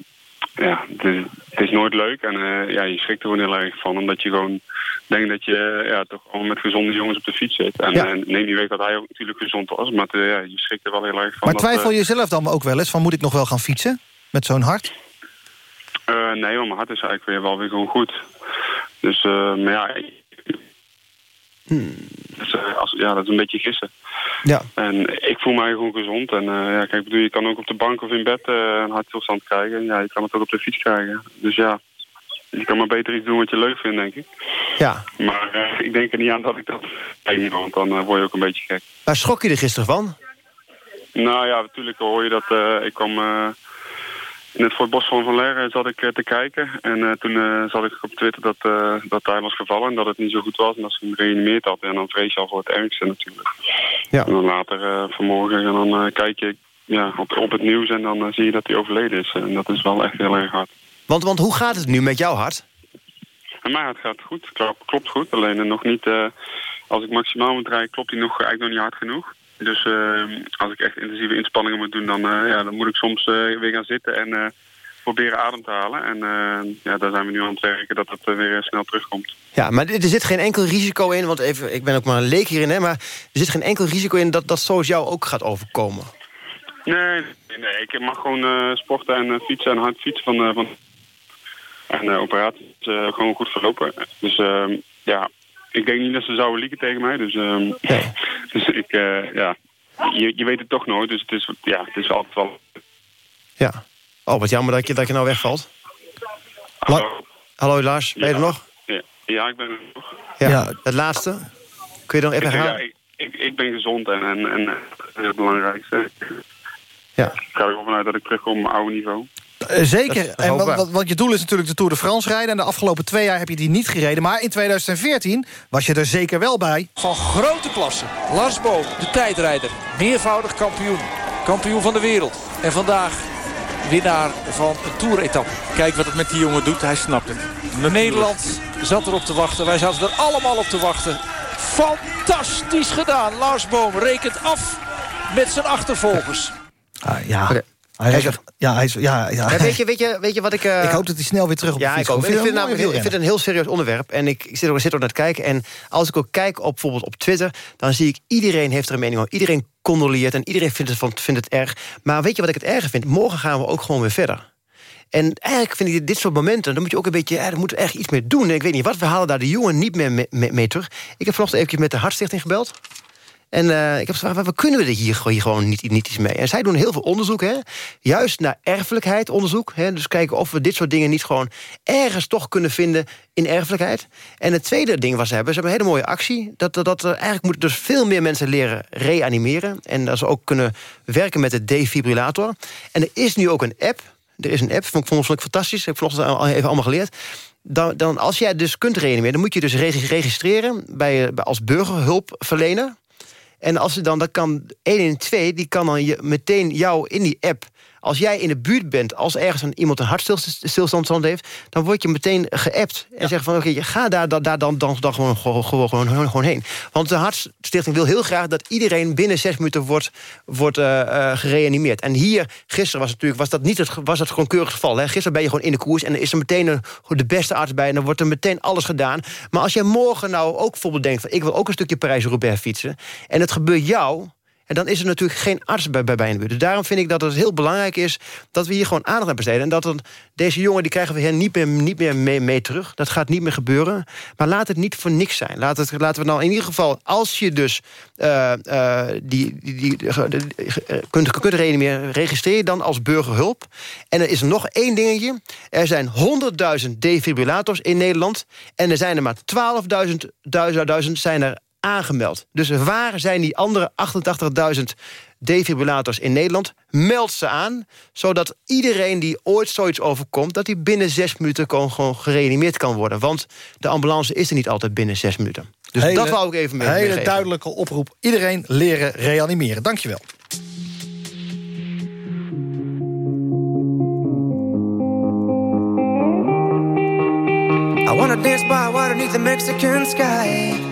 ja, het is, het is nooit leuk. En eh, ja, je schrikt er gewoon heel erg van. Omdat je gewoon denkt dat je ja, toch gewoon met gezonde jongens op de fiets zit. En Ja. neem niet weg dat hij ook natuurlijk gezond was. Maar eh, ja, je schrikt er wel heel erg van. Maar dat, twijfel eh, je zelf dan ook wel eens van... moet ik nog wel gaan fietsen met zo'n hart? eh, nee, maar mijn hart is eigenlijk weer wel weer gewoon goed. Dus, eh, maar ja... Dus, eh, als, ja, dat is een beetje gissen. Ja. En ik voel mij gewoon gezond. En ja, kijk, ik bedoel, je kan ook op de bank of in bed een hartstilstand krijgen. En ja, je kan het ook op de fiets krijgen. Dus ja, je kan maar beter iets doen wat je leuk vindt, denk ik. Ja. Maar ik denk er niet aan dat ik dat want dan word je ook een beetje gek. Waar schrok je er gisteren van? Nou ja, natuurlijk hoor je dat. ik kwam in het Fort Bos van Van Leer zat ik eh, te kijken. En eh, toen eh, zat ik op Twitter dat, eh, dat hij was gevallen en dat het niet zo goed was. En dat ze hem gereanimeerd had. En dan vrees je al voor het ergste natuurlijk. Ja. En dan later eh, vanmorgen en dan eh, kijk je ja, op, op het nieuws en dan eh, zie je dat hij overleden is. En dat is wel echt heel erg hard. Want, want hoe gaat het nu met jouw hart? En mij het gaat goed, klopt, klopt goed. Alleen eh, nog niet, eh, als ik maximaal moet rijden, klopt hij nog, eigenlijk nog niet hard genoeg. Dus eh, als ik echt intensieve inspanningen moet doen, dan, eh, ja, dan moet ik soms eh, weer gaan zitten en eh, proberen adem te halen. En ja, daar zijn we nu aan het werken dat het weer snel terugkomt. Ja, maar er zit geen enkel risico in, want even, ik ben ook maar een leek hierin... Hè, maar er zit geen enkel risico in dat dat zoals jou ook gaat overkomen. Nee, nee, ik mag gewoon sporten en fietsen en hard fietsen van... van en de operatie is gewoon goed verlopen. Dus ehm, ja, ik denk niet dat ze zouden lieken tegen mij. Dus, ehm, dus ik, eh, ja, je, je weet het toch nooit. Dus het is, ja, het is altijd wel... Ja. Oh, wat jammer dat je, dat je nou wegvalt. La- Hallo Lars, ben je er nog? Ja, ja ik ben er nog. Ja. Het laatste? Kun je dan even herhalen? ik, ik, ik ben gezond en, en, eh, het belangrijkste. Ja. Ik ga er wel vanuit dat ik terugkom op mijn oude niveau. Eh, zeker. En want, want- je doel is natuurlijk de Tour de France rijden. En de afgelopen twee jaar heb je die niet gereden. Maar in 2014 was je er zeker wel bij. Van grote klasse. Lars Boom, de tijdrijder. Meervoudig kampioen. Kampioen van de wereld. En vandaag winnaar van een toeretappe. Kijk wat het met die jongen doet. Hij snapt het. Nederland zat erop te wachten. Wij zaten er allemaal op te wachten. Fantastisch gedaan. Lars Boom rekent af met zijn achtervolgers. Ah, ja. Hij is, ja, hij is, ja, ja. Ja, weet, je, weet, je, weet je wat ik... eh, Ik hoop dat hij snel weer terug op de Ja, fiets komt. Ik vind, het het een namelijk heel- ik vind het een heel serieus onderwerp. En ik zit er, zit er naar te kijken. En als ik ook kijk op bijvoorbeeld op Twitter... dan zie ik iedereen heeft er een mening over. Iedereen condoleert en iedereen vindt het, van, vindt het erg. Maar weet je wat ik het erger vind? Morgen gaan we ook gewoon weer verder. En eigenlijk vind ik dit soort momenten... dan moet je ook een beetje... Ja, daar moeten we echt iets mee doen. En ik weet niet wat, we halen daar de jongen niet meer mee, mee- mee terug. Ik heb vanochtend even met de Hartstichting gebeld. En eh, ik heb gevraagd, wat kunnen we er hier, gewoon- niet, niet iets mee? En zij doen heel veel onderzoek, hè? juist naar erfelijkheid onderzoek. Hè? Dus kijken of we dit soort dingen niet gewoon ergens toch kunnen vinden in erfelijkheid. En het tweede ding wat ze hebben, ze hebben een hele mooie actie. Dat, dat, er eigenlijk moeten dus veel meer mensen leren reanimeren. En dat ze ook kunnen werken met de defibrillator. En er is nu ook een app. Er is een app, vond ik, vond ik fantastisch. Ik heb vanochtend al even allemaal geleerd. Dan, dan, als jij dus kunt reanimeren, dan moet je dus reg- registreren bij, eh, bij, als burgerhulpverlener. En als ze dan, dat kan 112, die kan dan je, meteen jou in die app. Als jij in de buurt bent, als ergens een, iemand een hartstilstand heeft, dan word je meteen geappt. En zeggen van oké, je ga daar, daar, daar dan, dan, dan gewoon, gewoon, gewoon, gewoon, heen. Want de Hartstichting wil heel graag dat iedereen binnen zes minuten wordt, wordt eh, eh, gereanimeerd. En hier, gisteren was, natuurlijk, was dat niet het, was dat gewoon keurig geval. Hè? Gisteren ben je gewoon in de koers en er is er meteen een, de beste arts bij. En dan wordt er meteen alles gedaan. Maar als jij morgen nou ook bijvoorbeeld denkt van ik wil ook een stukje Parijs-Roubaix fietsen. En het gebeurt jou. En dan is er natuurlijk geen arts bij, bij, bij in de buurt. Dus daarom vind ik dat het heel belangrijk is... dat we hier gewoon aandacht aan besteden. En dat dan, deze jongen die krijgen we hier niet meer, niet meer mee, mee terug. Dat gaat niet meer gebeuren. Maar laat het niet voor niks zijn. Laat het, laten we nou in ieder geval... als je dus eh, eh, die, die, eh, kunt, kunt reanimeren... registreer dan als burgerhulp. En er is nog één dingetje. Er zijn 100.000 defibrillators in Nederland. En er zijn er maar 12.000 duizend zijn er aangemeld. Dus waar zijn die andere 88.000 defibrillators in Nederland? Meld ze aan, zodat iedereen die ooit zoiets overkomt... dat hij binnen zes minuten gewoon, gewoon gereanimeerd kan worden. Want de ambulance is er niet altijd binnen zes minuten. Dus Hele- dat wou ik even mee, Hele meegeven. duidelijke oproep. Iedereen leren reanimeren. Dankjewel. I wanna dance by water beneath the Mexican sky.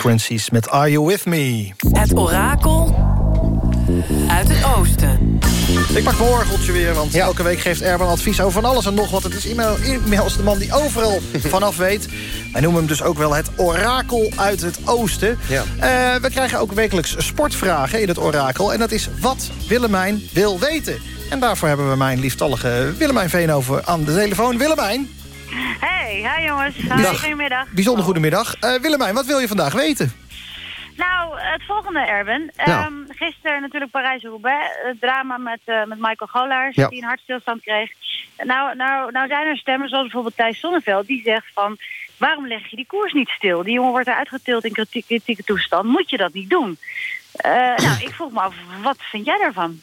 Frequencies met Are You With Me? Het orakel uit het oosten. Ik pak mijn orgeltje weer, want elke week geeft Erban advies over van alles en nog wat. Het is inmiddels de man die overal vanaf weet. Wij noemen hem dus ook wel het orakel uit het oosten. Ja. Eh, we krijgen ook wekelijks sportvragen in het orakel. En dat is wat Willemijn wil weten. En daarvoor hebben we mijn lieftallige Willemijn Veenhoven aan de telefoon. Willemijn, Hey, hi jongens. Dag. goedemiddag. bijzonder goedemiddag. Eh Willemijn, wat wil je vandaag weten? Nou, het volgende, Erben. Ja. Ehm, gisteren natuurlijk Parijs-Roubaix. Het drama met, eh, met Michael Golaars, Ja. die een hartstilstand kreeg. Nou, nou, nou zijn er stemmen, zoals bijvoorbeeld Thijs Sonneveld... die zegt van, waarom leg je die koers niet stil? Die jongen wordt eruit getild in kritiek- kritieke toestand. Moet je dat niet doen? Eh, nou, ik vroeg me af, wat vind jij daarvan?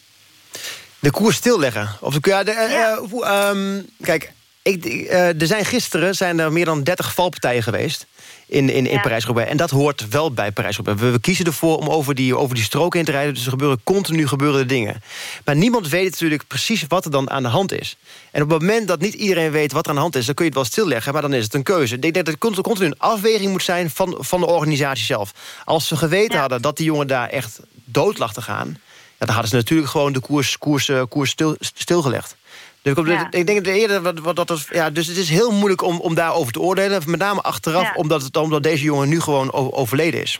De koers stilleggen. Of de, ja, de, eh, eh, ehm, kijk, ik, eh, er zijn gisteren zijn er meer dan 30 valpartijen geweest in, in, in Ja. Parijs-Roubaix. En dat hoort wel bij Parijs-Roubaix. We, we kiezen ervoor om over die, over die strook heen te rijden. Dus er gebeuren continu gebeuren er dingen. Maar niemand weet natuurlijk precies wat er dan aan de hand is. En op het moment dat niet iedereen weet wat er aan de hand is... dan kun je het wel stilleggen, maar dan is het een keuze. Ik denk dat het continu- een afweging moet zijn van, van de organisatie zelf. Als ze geweten hadden dat die jongen daar echt dood lag te gaan... Ja, dan hadden ze natuurlijk gewoon de koers, koers, eh, koers stil, stilgelegd. Dus ik, Ja. ik denk dat eerder wat, wat dat ja, dus het is heel moeilijk om, om daarover te oordelen. Met name achteraf, Ja. omdat, het, omdat deze jongen nu gewoon overleden is.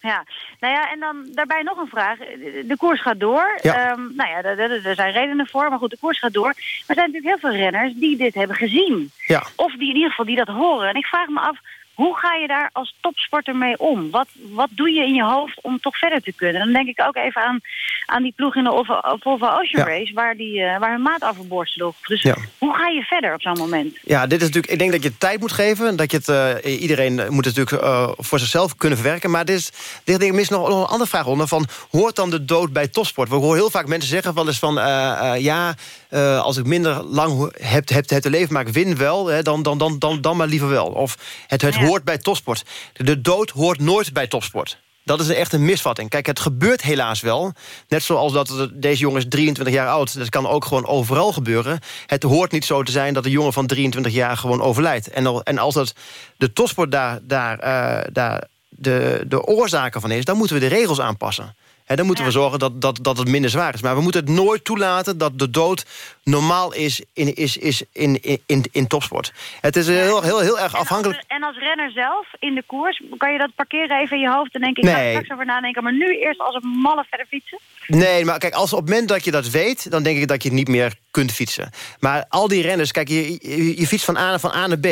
Ja, nou ja, en dan daarbij nog een vraag. De koers gaat door. Ja. Ehm, nou ja, er zijn redenen voor, maar goed, de koers gaat door. Maar er zijn natuurlijk heel veel renners die dit hebben gezien. Ja. Of die in ieder geval die dat horen. En ik vraag me af, hoe ga je daar als topsporter mee om? Wat, wat doe je in je hoofd om toch verder te kunnen? Dan denk ik ook even aan, aan die ploeg in de Volvo Volvo Ocean Ja. Race... waar, die, eh, waar hun maat overboord sloeg. Dus Ja. hoe ga je verder op zo'n moment? Ja, dit is natuurlijk, ik denk dat je het tijd moet geven. Dat je het, eh, iedereen moet het natuurlijk eh, voor zichzelf kunnen verwerken. Maar dit is, dit denk ik mis nog, nog een andere vraag onder. Van, hoort dan de dood bij topsport? We horen heel vaak mensen zeggen wel eens van... eh, eh, ja, eh, als ik minder lang heb, heb, heb te leven, maar ik win wel... Hè, dan, dan, dan, dan, dan maar liever wel. Of het, het hoort bij topsport. De dood hoort nooit bij topsport. Dat is echt een misvatting. Kijk, het gebeurt helaas wel. Net zoals dat deze jongen is 23 jaar oud. Dat kan ook gewoon overal gebeuren. Het hoort niet zo te zijn dat een jongen van 23 jaar gewoon overlijdt. En als dat de topsport daar, daar, eh, daar de, de oorzaken van is... dan moeten we de regels aanpassen. Hè, dan moeten we zorgen dat, dat, dat het minder zwaar is. Maar we moeten het nooit toelaten dat de dood normaal is in, is, is in, in, in, in topsport. Het is heel, heel, heel erg afhankelijk... En als renner zelf in de koers, kan je dat parkeren even in je hoofd... en denk ik, ik ga er Nee. straks over nadenken... maar nu eerst als een malle verder fietsen? Nee, maar kijk, als op het moment dat je dat weet... dan denk ik dat je niet meer kunt fietsen. Maar al die renners, kijk, je, je, je fietst van A, van A naar B...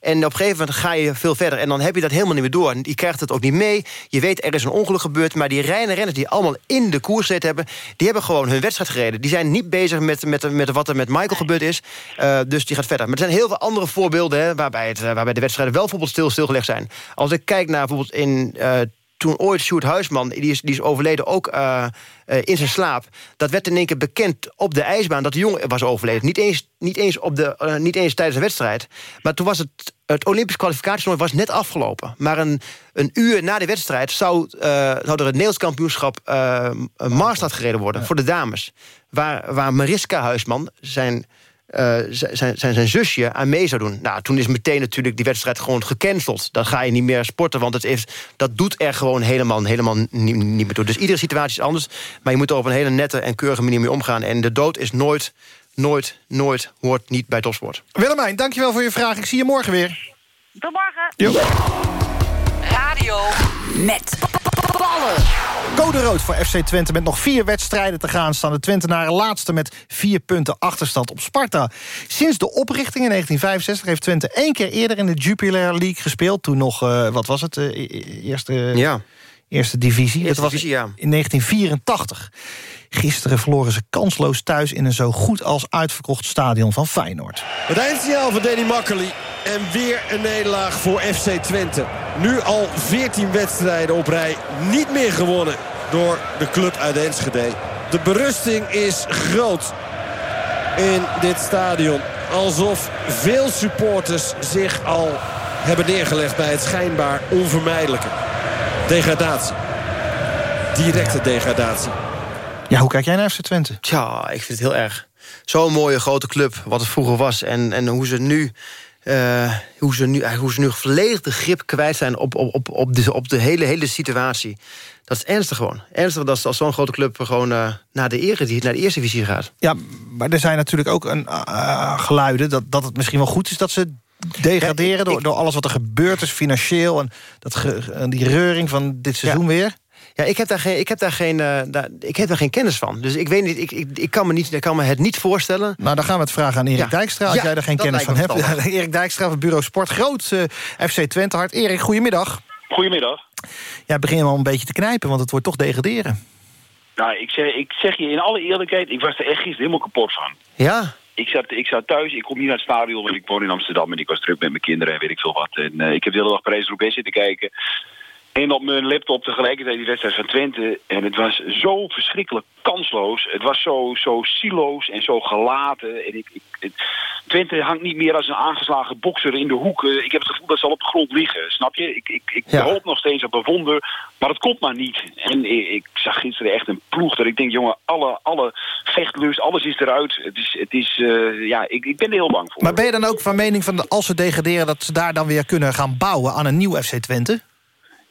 en op een gegeven moment ga je veel verder... en dan heb je dat helemaal niet meer door. En je krijgt het ook niet mee. Je weet, er is een ongeluk gebeurd... maar die reine renners die allemaal in de koers gezeten hebben... die hebben gewoon hun wedstrijd gereden. Die zijn niet bezig met, met, met wat er met Michael gebeurd is. Uh, dus die gaat verder. Maar er zijn heel veel andere voorbeelden... Hè, waarbij, het, waarbij de wedstrijden wel bijvoorbeeld stil, stilgelegd zijn. Als ik kijk naar bijvoorbeeld in... Uh, toen ooit Sjoerd Huisman, die is, die is overleden ook uh, uh, in zijn slaap... dat werd in één keer bekend op de ijsbaan dat de jongen was overleden. Niet eens, niet eens, op de, uh, niet eens tijdens de wedstrijd. Maar toen was het, het Olympisch kwalificatietoernooi was net afgelopen. Maar een, een uur na de wedstrijd zou, zou er het Nederlands kampioenschap... Maastad gereden worden voor de dames. Waar, waar Mariska Huisman, zijn uh, zijn, zijn, zijn zusje aan mee zou doen. Nou, toen is meteen natuurlijk die wedstrijd gewoon gecanceld. Dan ga je niet meer sporten, want het is, dat doet er gewoon helemaal, helemaal niet, niet meer toe. Dus iedere situatie is anders, maar je moet er op een hele nette en keurige manier mee omgaan. En de dood is nooit, nooit, nooit, hoort niet bij topsport. Willemijn, dankjewel voor je vraag. Ik zie je morgen weer. Tot morgen. Jo. Radio met ballen. Code rood voor FC Twente. Met nog vier wedstrijden te gaan staan de Twentenaren laatste met vier punten achterstand op Sparta. Sinds de oprichting in 1965 heeft Twente één keer eerder in de Jupiler League gespeeld. Toen nog, uh, wat was het, uh, eerste, ja. eerste divisie. Eerste dat divisie, was ja. in 1984. Gisteren verloren ze kansloos thuis in een zo goed als uitverkocht stadion van Feyenoord. Het eindsignaal van Danny Makkely. En weer een nederlaag voor FC Twente. Nu al 14 wedstrijden op rij. Niet meer gewonnen door de club uit Enschede. De berusting is groot in dit stadion. Alsof veel supporters zich al hebben neergelegd bij het schijnbaar onvermijdelijke. Degradatie. Directe degradatie. Ja, hoe kijk jij naar FC Twente? Tja, ik vind het heel erg. Zo'n mooie grote club, wat het vroeger was. En, en hoe ze nu... Uh, hoe, ze nu, hoe ze nu volledig de grip kwijt zijn op, op, op, op, de, op de hele, hele situatie. Dat is ernstig gewoon. Ernstig dat als zo'n grote club gewoon uh, naar, de ere, naar de eerste divisie gaat. Ja, maar er zijn natuurlijk ook een, uh, geluiden... Dat, dat het misschien wel goed is dat ze degraderen... Ja, ik, door, door alles wat er gebeurd is, financieel... en dat ge, die reuring van dit seizoen ja. weer... Ja, ik heb daar geen, ik heb daar geen, uh, daar, ik heb daar geen kennis van. Dus ik weet niet, ik, ik, ik, kan me niet, ik kan me het niet voorstellen. Nou, dan gaan we het vragen aan Erik ja. Dijkstra. Als ja, jij er geen kennis van hebt. Erik Dijkstra van Bureau Sport. Groot uh, FC Twente hart. Erik, goedemiddag. Goedemiddag. Ja, begin al een beetje te knijpen, want het wordt toch degraderen. Nou, ik zeg, ik zeg je in alle eerlijkheid, ik was er echt gisteren helemaal kapot van. Ja? Ik zat, ik zat thuis, ik kom niet naar het stadion, want ik woon in Amsterdam... en ik was druk met mijn kinderen en weet ik veel wat. En uh, ik heb de hele dag Parijs-Roubaix zitten kijken... En op mijn laptop tegelijkertijd die wedstrijd van Twente. En het was zo verschrikkelijk kansloos. Het was zo, zo siloos en zo gelaten. En ik, ik, Twente hangt niet meer als een aangeslagen bokser in de hoek. Ik heb het gevoel dat ze al op de grond liggen, snap je? Ik, ik, ik ja. hoop nog steeds op een wonder, maar het komt maar niet. En ik, zag gisteren echt een ploeg dat ik denk, jongen, alle, alle vechtlust, alles is eruit. Het is, het is uh, ja, ik, ik ben er heel bang voor. Maar ben je dan ook van mening van, als ze degraderen... dat ze daar dan weer kunnen gaan bouwen aan een nieuw FC Twente?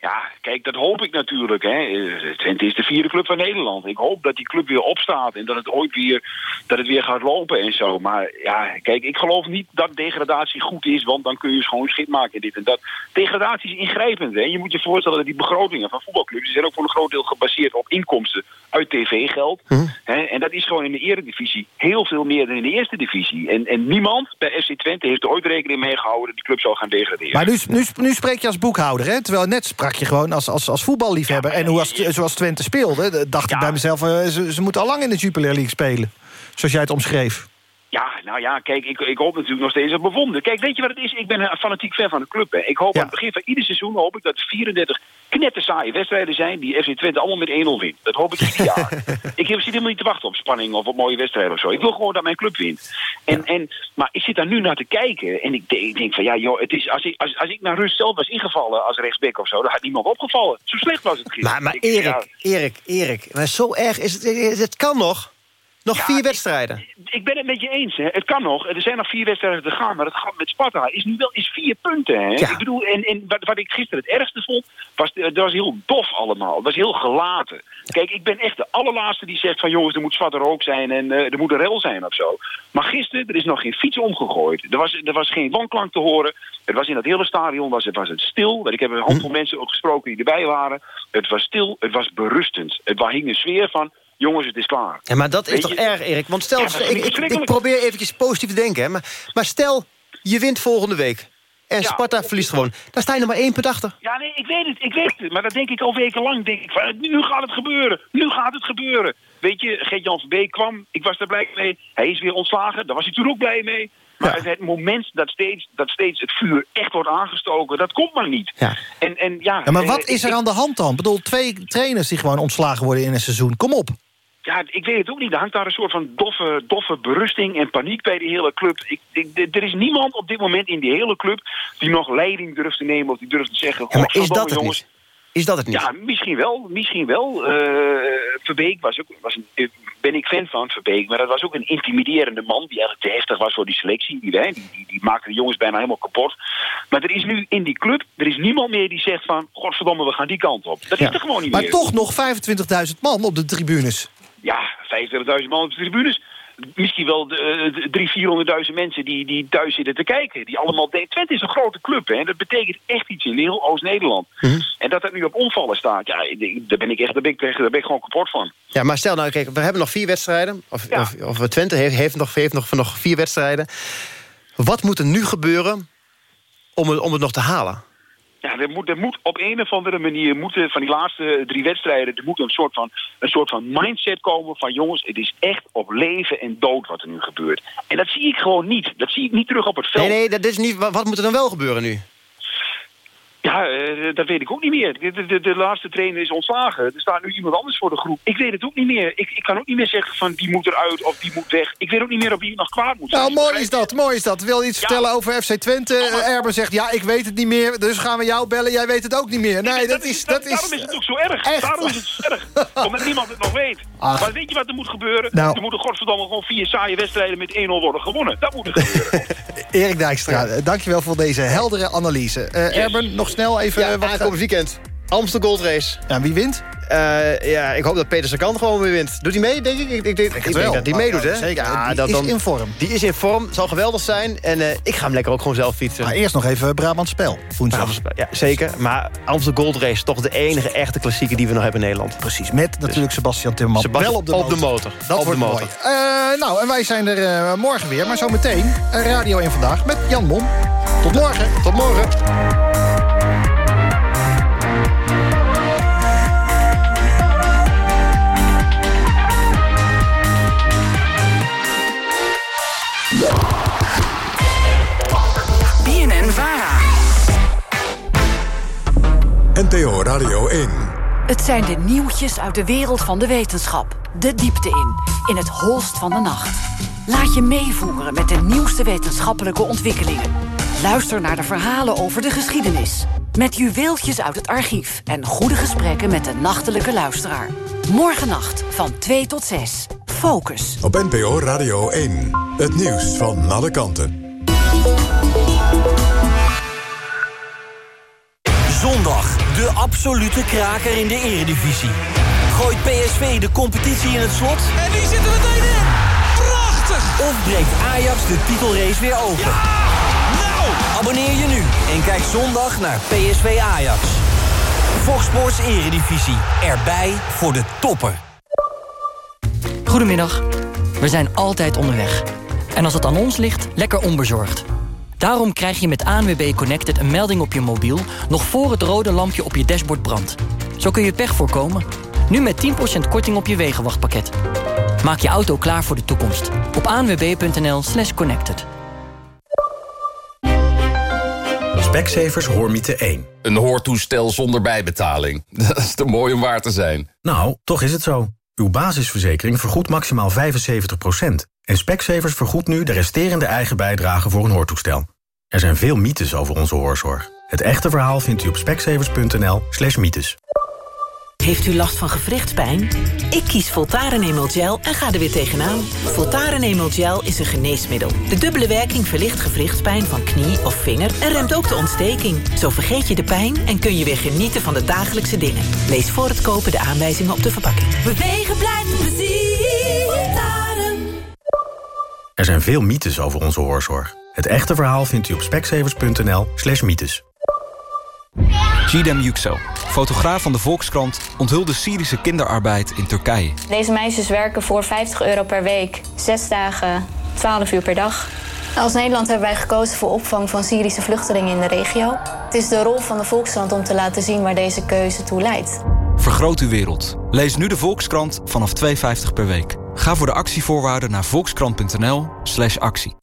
Ja, kijk, dat hoop ik natuurlijk. Hè. Twente is de vierde club van Nederland. Ik hoop dat die club weer opstaat en dat het ooit weer, dat het weer gaat lopen en zo. Maar ja, kijk, ik geloof niet dat degradatie goed is, want dan kun je schoon schip maken en dit en dat. Degradatie is ingrijpend. Hè. Je moet je voorstellen dat die begrotingen van voetbalclubs, die zijn ook voor een groot deel gebaseerd op inkomsten uit tv-geld. Mhm. En dat is gewoon in de eredivisie heel veel meer dan in de eerste divisie. En, en niemand bij FC Twente heeft er ooit rekening mee gehouden dat die club zou gaan degraderen. Maar nu, nu, nu spreek je als boekhouder, hè? terwijl net sprak je gewoon als, als, als voetballiefhebber. Ja, en hoe als, zoals Twente speelde, dacht ik bij mezelf... Uh, ze, ze moeten al lang in de Jupiler League spelen. Zoals jij het omschreef. Ja, nou ja, kijk, ik, ik hoop natuurlijk nog steeds op bevonden. Kijk, weet je wat het is? Ik ben een fanatiek fan van de club. Hè. Ik hoop ja. aan het begin van ieder seizoen hoop ik dat er 34 knettersaaie wedstrijden zijn... die FC Twente allemaal met 1-0 wint. Dat hoop ik ieder jaar. ik zit helemaal niet te wachten op spanning of op mooie wedstrijden of zo. Ik wil gewoon dat mijn club wint. En, ja. en, maar ik zit daar nu naar te kijken en ik, ik denk van... ja, joh, het is, als, ik, als, als ik naar rust zelf was ingevallen als rechtsback of zo... dan had niemand opgevallen. Zo slecht was het gisteren. Maar, maar Erik, ja, Erik, Erik, maar zo erg is het... Het kan nog... Nog ja, vier wedstrijden. Ik, ik, ben het met je eens. Hè. Het kan nog. Er zijn nog vier wedstrijden te gaan. Maar het gaat met Sparta is nu wel eens vier punten. Hè. Ja. Ik bedoel, en, en wat, wat, ik gisteren het ergste vond... was dat was heel dof allemaal. Het was heel gelaten. Kijk, ik ben echt de allerlaatste die zegt van... jongens, er moet zwarte rook zijn en uh, er moet een rel zijn of zo. Maar gisteren, er is nog geen fiets omgegooid. Er was, er was geen wanklank te horen. Het was in dat hele stadion was het, was het stil. Ik heb een handvol mensen ook gesproken die erbij waren. Het was stil, het was berustend. Het hing een sfeer van jongens, het is klaar. Ja, maar dat is toch je- erg, Erik? Want stel, Ja, ik, ik, ik probeer eventjes positief te denken. Hè, maar, maar stel, je wint volgende week. En Ja. Sparta verliest gewoon. Dan sta je nog maar één punt achter. Ja, nee, ik weet het, ik weet het. Maar dat denk ik al wekenlang. Denk ik van, nu gaat het gebeuren. Nu gaat het gebeuren. Weet je, Geert-Jan van Beek kwam. Ik was daar blij mee. Hij is weer ontslagen. Daar was hij toen ook blij mee. Maar het moment dat steeds, dat steeds het vuur echt wordt aangestoken... dat komt maar niet. Ja. En, en, ja, Ja, maar wat eh, is er ik- aan de hand dan? Ik bedoel, twee trainers die gewoon ontslagen worden in een seizoen. Kom op. Ja, ik weet het ook niet. Er hangt daar een soort van doffe, doffe berusting en paniek bij de hele club. Ik, ik, er is niemand op dit moment in die hele club... die nog leiding durft te nemen of die durft te zeggen... Ja, maar is "Godverdomme, dat het jongens, niet? Is dat het niet? Ja, misschien wel. Misschien wel. Eh, Verbeek was ook, was een, eh, ben ik fan van Verbeek, maar dat was ook een intimiderende man die eigenlijk te heftig was voor die selectie. Die, die, die, die maakte de jongens bijna helemaal kapot. Maar er is nu in die club, er is niemand meer die zegt van, godverdomme, we gaan die kant op. Dat is er gewoon niet Maar meer. toch nog 25.000 man op de tribunes. Ja, 25.000 man op de tribunes. Misschien wel de, de 300.000, 400.000 mensen die, die thuis zitten te kijken. Die allemaal denken, Twente is een grote club. Hè. Dat betekent echt iets in heel Oost-Nederland. Mhm. En dat dat nu op omvallen staat, ja, daar ben ik echt daar ben ik, daar ben ik gewoon kapot van. Ja, maar stel nou, kijk, we hebben nog vier wedstrijden. Of, of, of Twente heeft, heeft, nog, heeft nog, nog vier wedstrijden. Wat moet er nu gebeuren om het, om het nog te halen? Ja, er moet, er moet op een of andere manier moeten van die laatste drie wedstrijden... er moet een soort, van, een soort van mindset komen van... jongens, het is echt op leven en dood wat er nu gebeurt. En dat zie ik gewoon niet. Dat zie ik niet terug op het veld. Nee, nee, dat is niet, wat, wat moet er dan wel gebeuren nu? Ja, eh, dat weet ik ook niet meer. De, de, de laatste trainer is ontslagen. Er staat nu iemand anders voor de groep. Ik weet het ook niet meer. Ik, ik kan ook niet meer zeggen van die moet eruit of die moet weg. Ik weet ook niet meer of wie nog kwaad moet zijn. Nou, mooi is dat, mooi is dat. Wil je iets Ja. vertellen over FC Twente? Eh, Erben zegt, ja, ik weet het niet meer, dus gaan we jou bellen. Jij weet het ook niet meer. Nee, dat is... Dat Daarom is is het ook zo erg. Echt? Daarom is het zo erg. Omdat niemand het nog weet. Ach. Maar weet je wat er moet gebeuren? Nou. Er moeten godverdomme gewoon vier saaie wedstrijden met 1-0 worden gewonnen. Dat moet er gebeuren. Erik Dijkstra, eh, dankjewel voor deze heldere analyse. Eh, Erben, nog snel even... Ja, wat aankomend weekend. Amstel Gold Race. Ja, wie wint? Eh, ja, ik hoop dat Peter Sagan gewoon weer wint. Doet hij mee, denk ik? Ik, ik, ik, ik denk wel. dat hij meedoet, hè? zeker. Ja, Die dat is dan, in vorm. Die is in vorm, zal geweldig zijn. En eh, ik ga hem lekker ook gewoon zelf fietsen. Maar eerst nog even Brabant Spel, woensdag. Ja, zeker. Maar Amstel Gold Race toch de enige echte klassieker die we nog hebben in Nederland. Precies, met natuurlijk Sebastian Timmerman. Sebastian wel op de op motor. de motor. Dat Op wordt de mooi. Eh, nou, en wij zijn er morgen weer. Maar zometeen Radio 1 Vandaag met Jan Mom. Tot morgen. Tot morgen. NPO Radio 1. Het zijn de nieuwtjes uit de wereld van de wetenschap. De diepte in, in het holst van de nacht. Laat je meevoeren met de nieuwste wetenschappelijke ontwikkelingen. Luister naar de verhalen over de geschiedenis. Met juweeltjes uit het archief en goede gesprekken met de nachtelijke luisteraar. Morgennacht van 2 tot 6. Focus. Op NPO Radio 1. Het nieuws van alle kanten. Zondag, de absolute kraker in de eredivisie. Gooit PSV de competitie in het slot? En die zitten meteen in. Prachtig. Of breekt Ajax de titelrace weer open? Nou. Abonneer je nu en kijk zondag naar PSV Ajax. Fox Sports Eredivisie. Erbij voor de toppen. Goedemiddag. We zijn altijd onderweg. En als het aan ons ligt, lekker onbezorgd. Daarom krijg je met ANWB Connected een melding op je mobiel... nog voor het rode lampje op je dashboard brandt. Zo kun je pech voorkomen. Nu met 10% korting op je wegenwachtpakket. Maak je auto klaar voor de toekomst. Op anwb.nl slash connected. Specsavers Hoormiete 1. Een hoortoestel zonder bijbetaling. Dat is te mooi om waar te zijn. Nou, toch is het zo. Uw basisverzekering vergoedt maximaal 75%. En Specsavers vergoedt nu de resterende eigen bijdrage voor een hoortoestel. Er zijn veel mythes over onze hoorzorg. Het echte verhaal vindt u op specsavers.nl slash mythes. Heeft u last van gewrichtspijn? Ik kies Voltaren Emel Gel en ga er weer tegenaan. Voltaren Emel Gel is een geneesmiddel. De dubbele werking verlicht gewrichtspijn van knie of vinger... en remt ook de ontsteking. Zo vergeet je de pijn en kun je weer genieten van de dagelijkse dingen. Lees voor het kopen de aanwijzingen op de verpakking. Bewegen blijft plezier. Er zijn veel mythes over onze hoorzorg. Het echte verhaal vindt u op specsavers.nl slash mythes. Gidem Yüksel, fotograaf van de Volkskrant onthulde Syrische kinderarbeid in Turkije. Deze meisjes werken voor 50 euro per week, 6 dagen, 12 uur per dag. Als Nederland hebben wij gekozen voor opvang van Syrische vluchtelingen in de regio. Het is de rol van de Volkskrant om te laten zien waar deze keuze toe leidt. Vergroot uw wereld. Lees nu de Volkskrant vanaf 2,50 per week. Ga voor de actievoorwaarden naar volkskrant.nl/actie.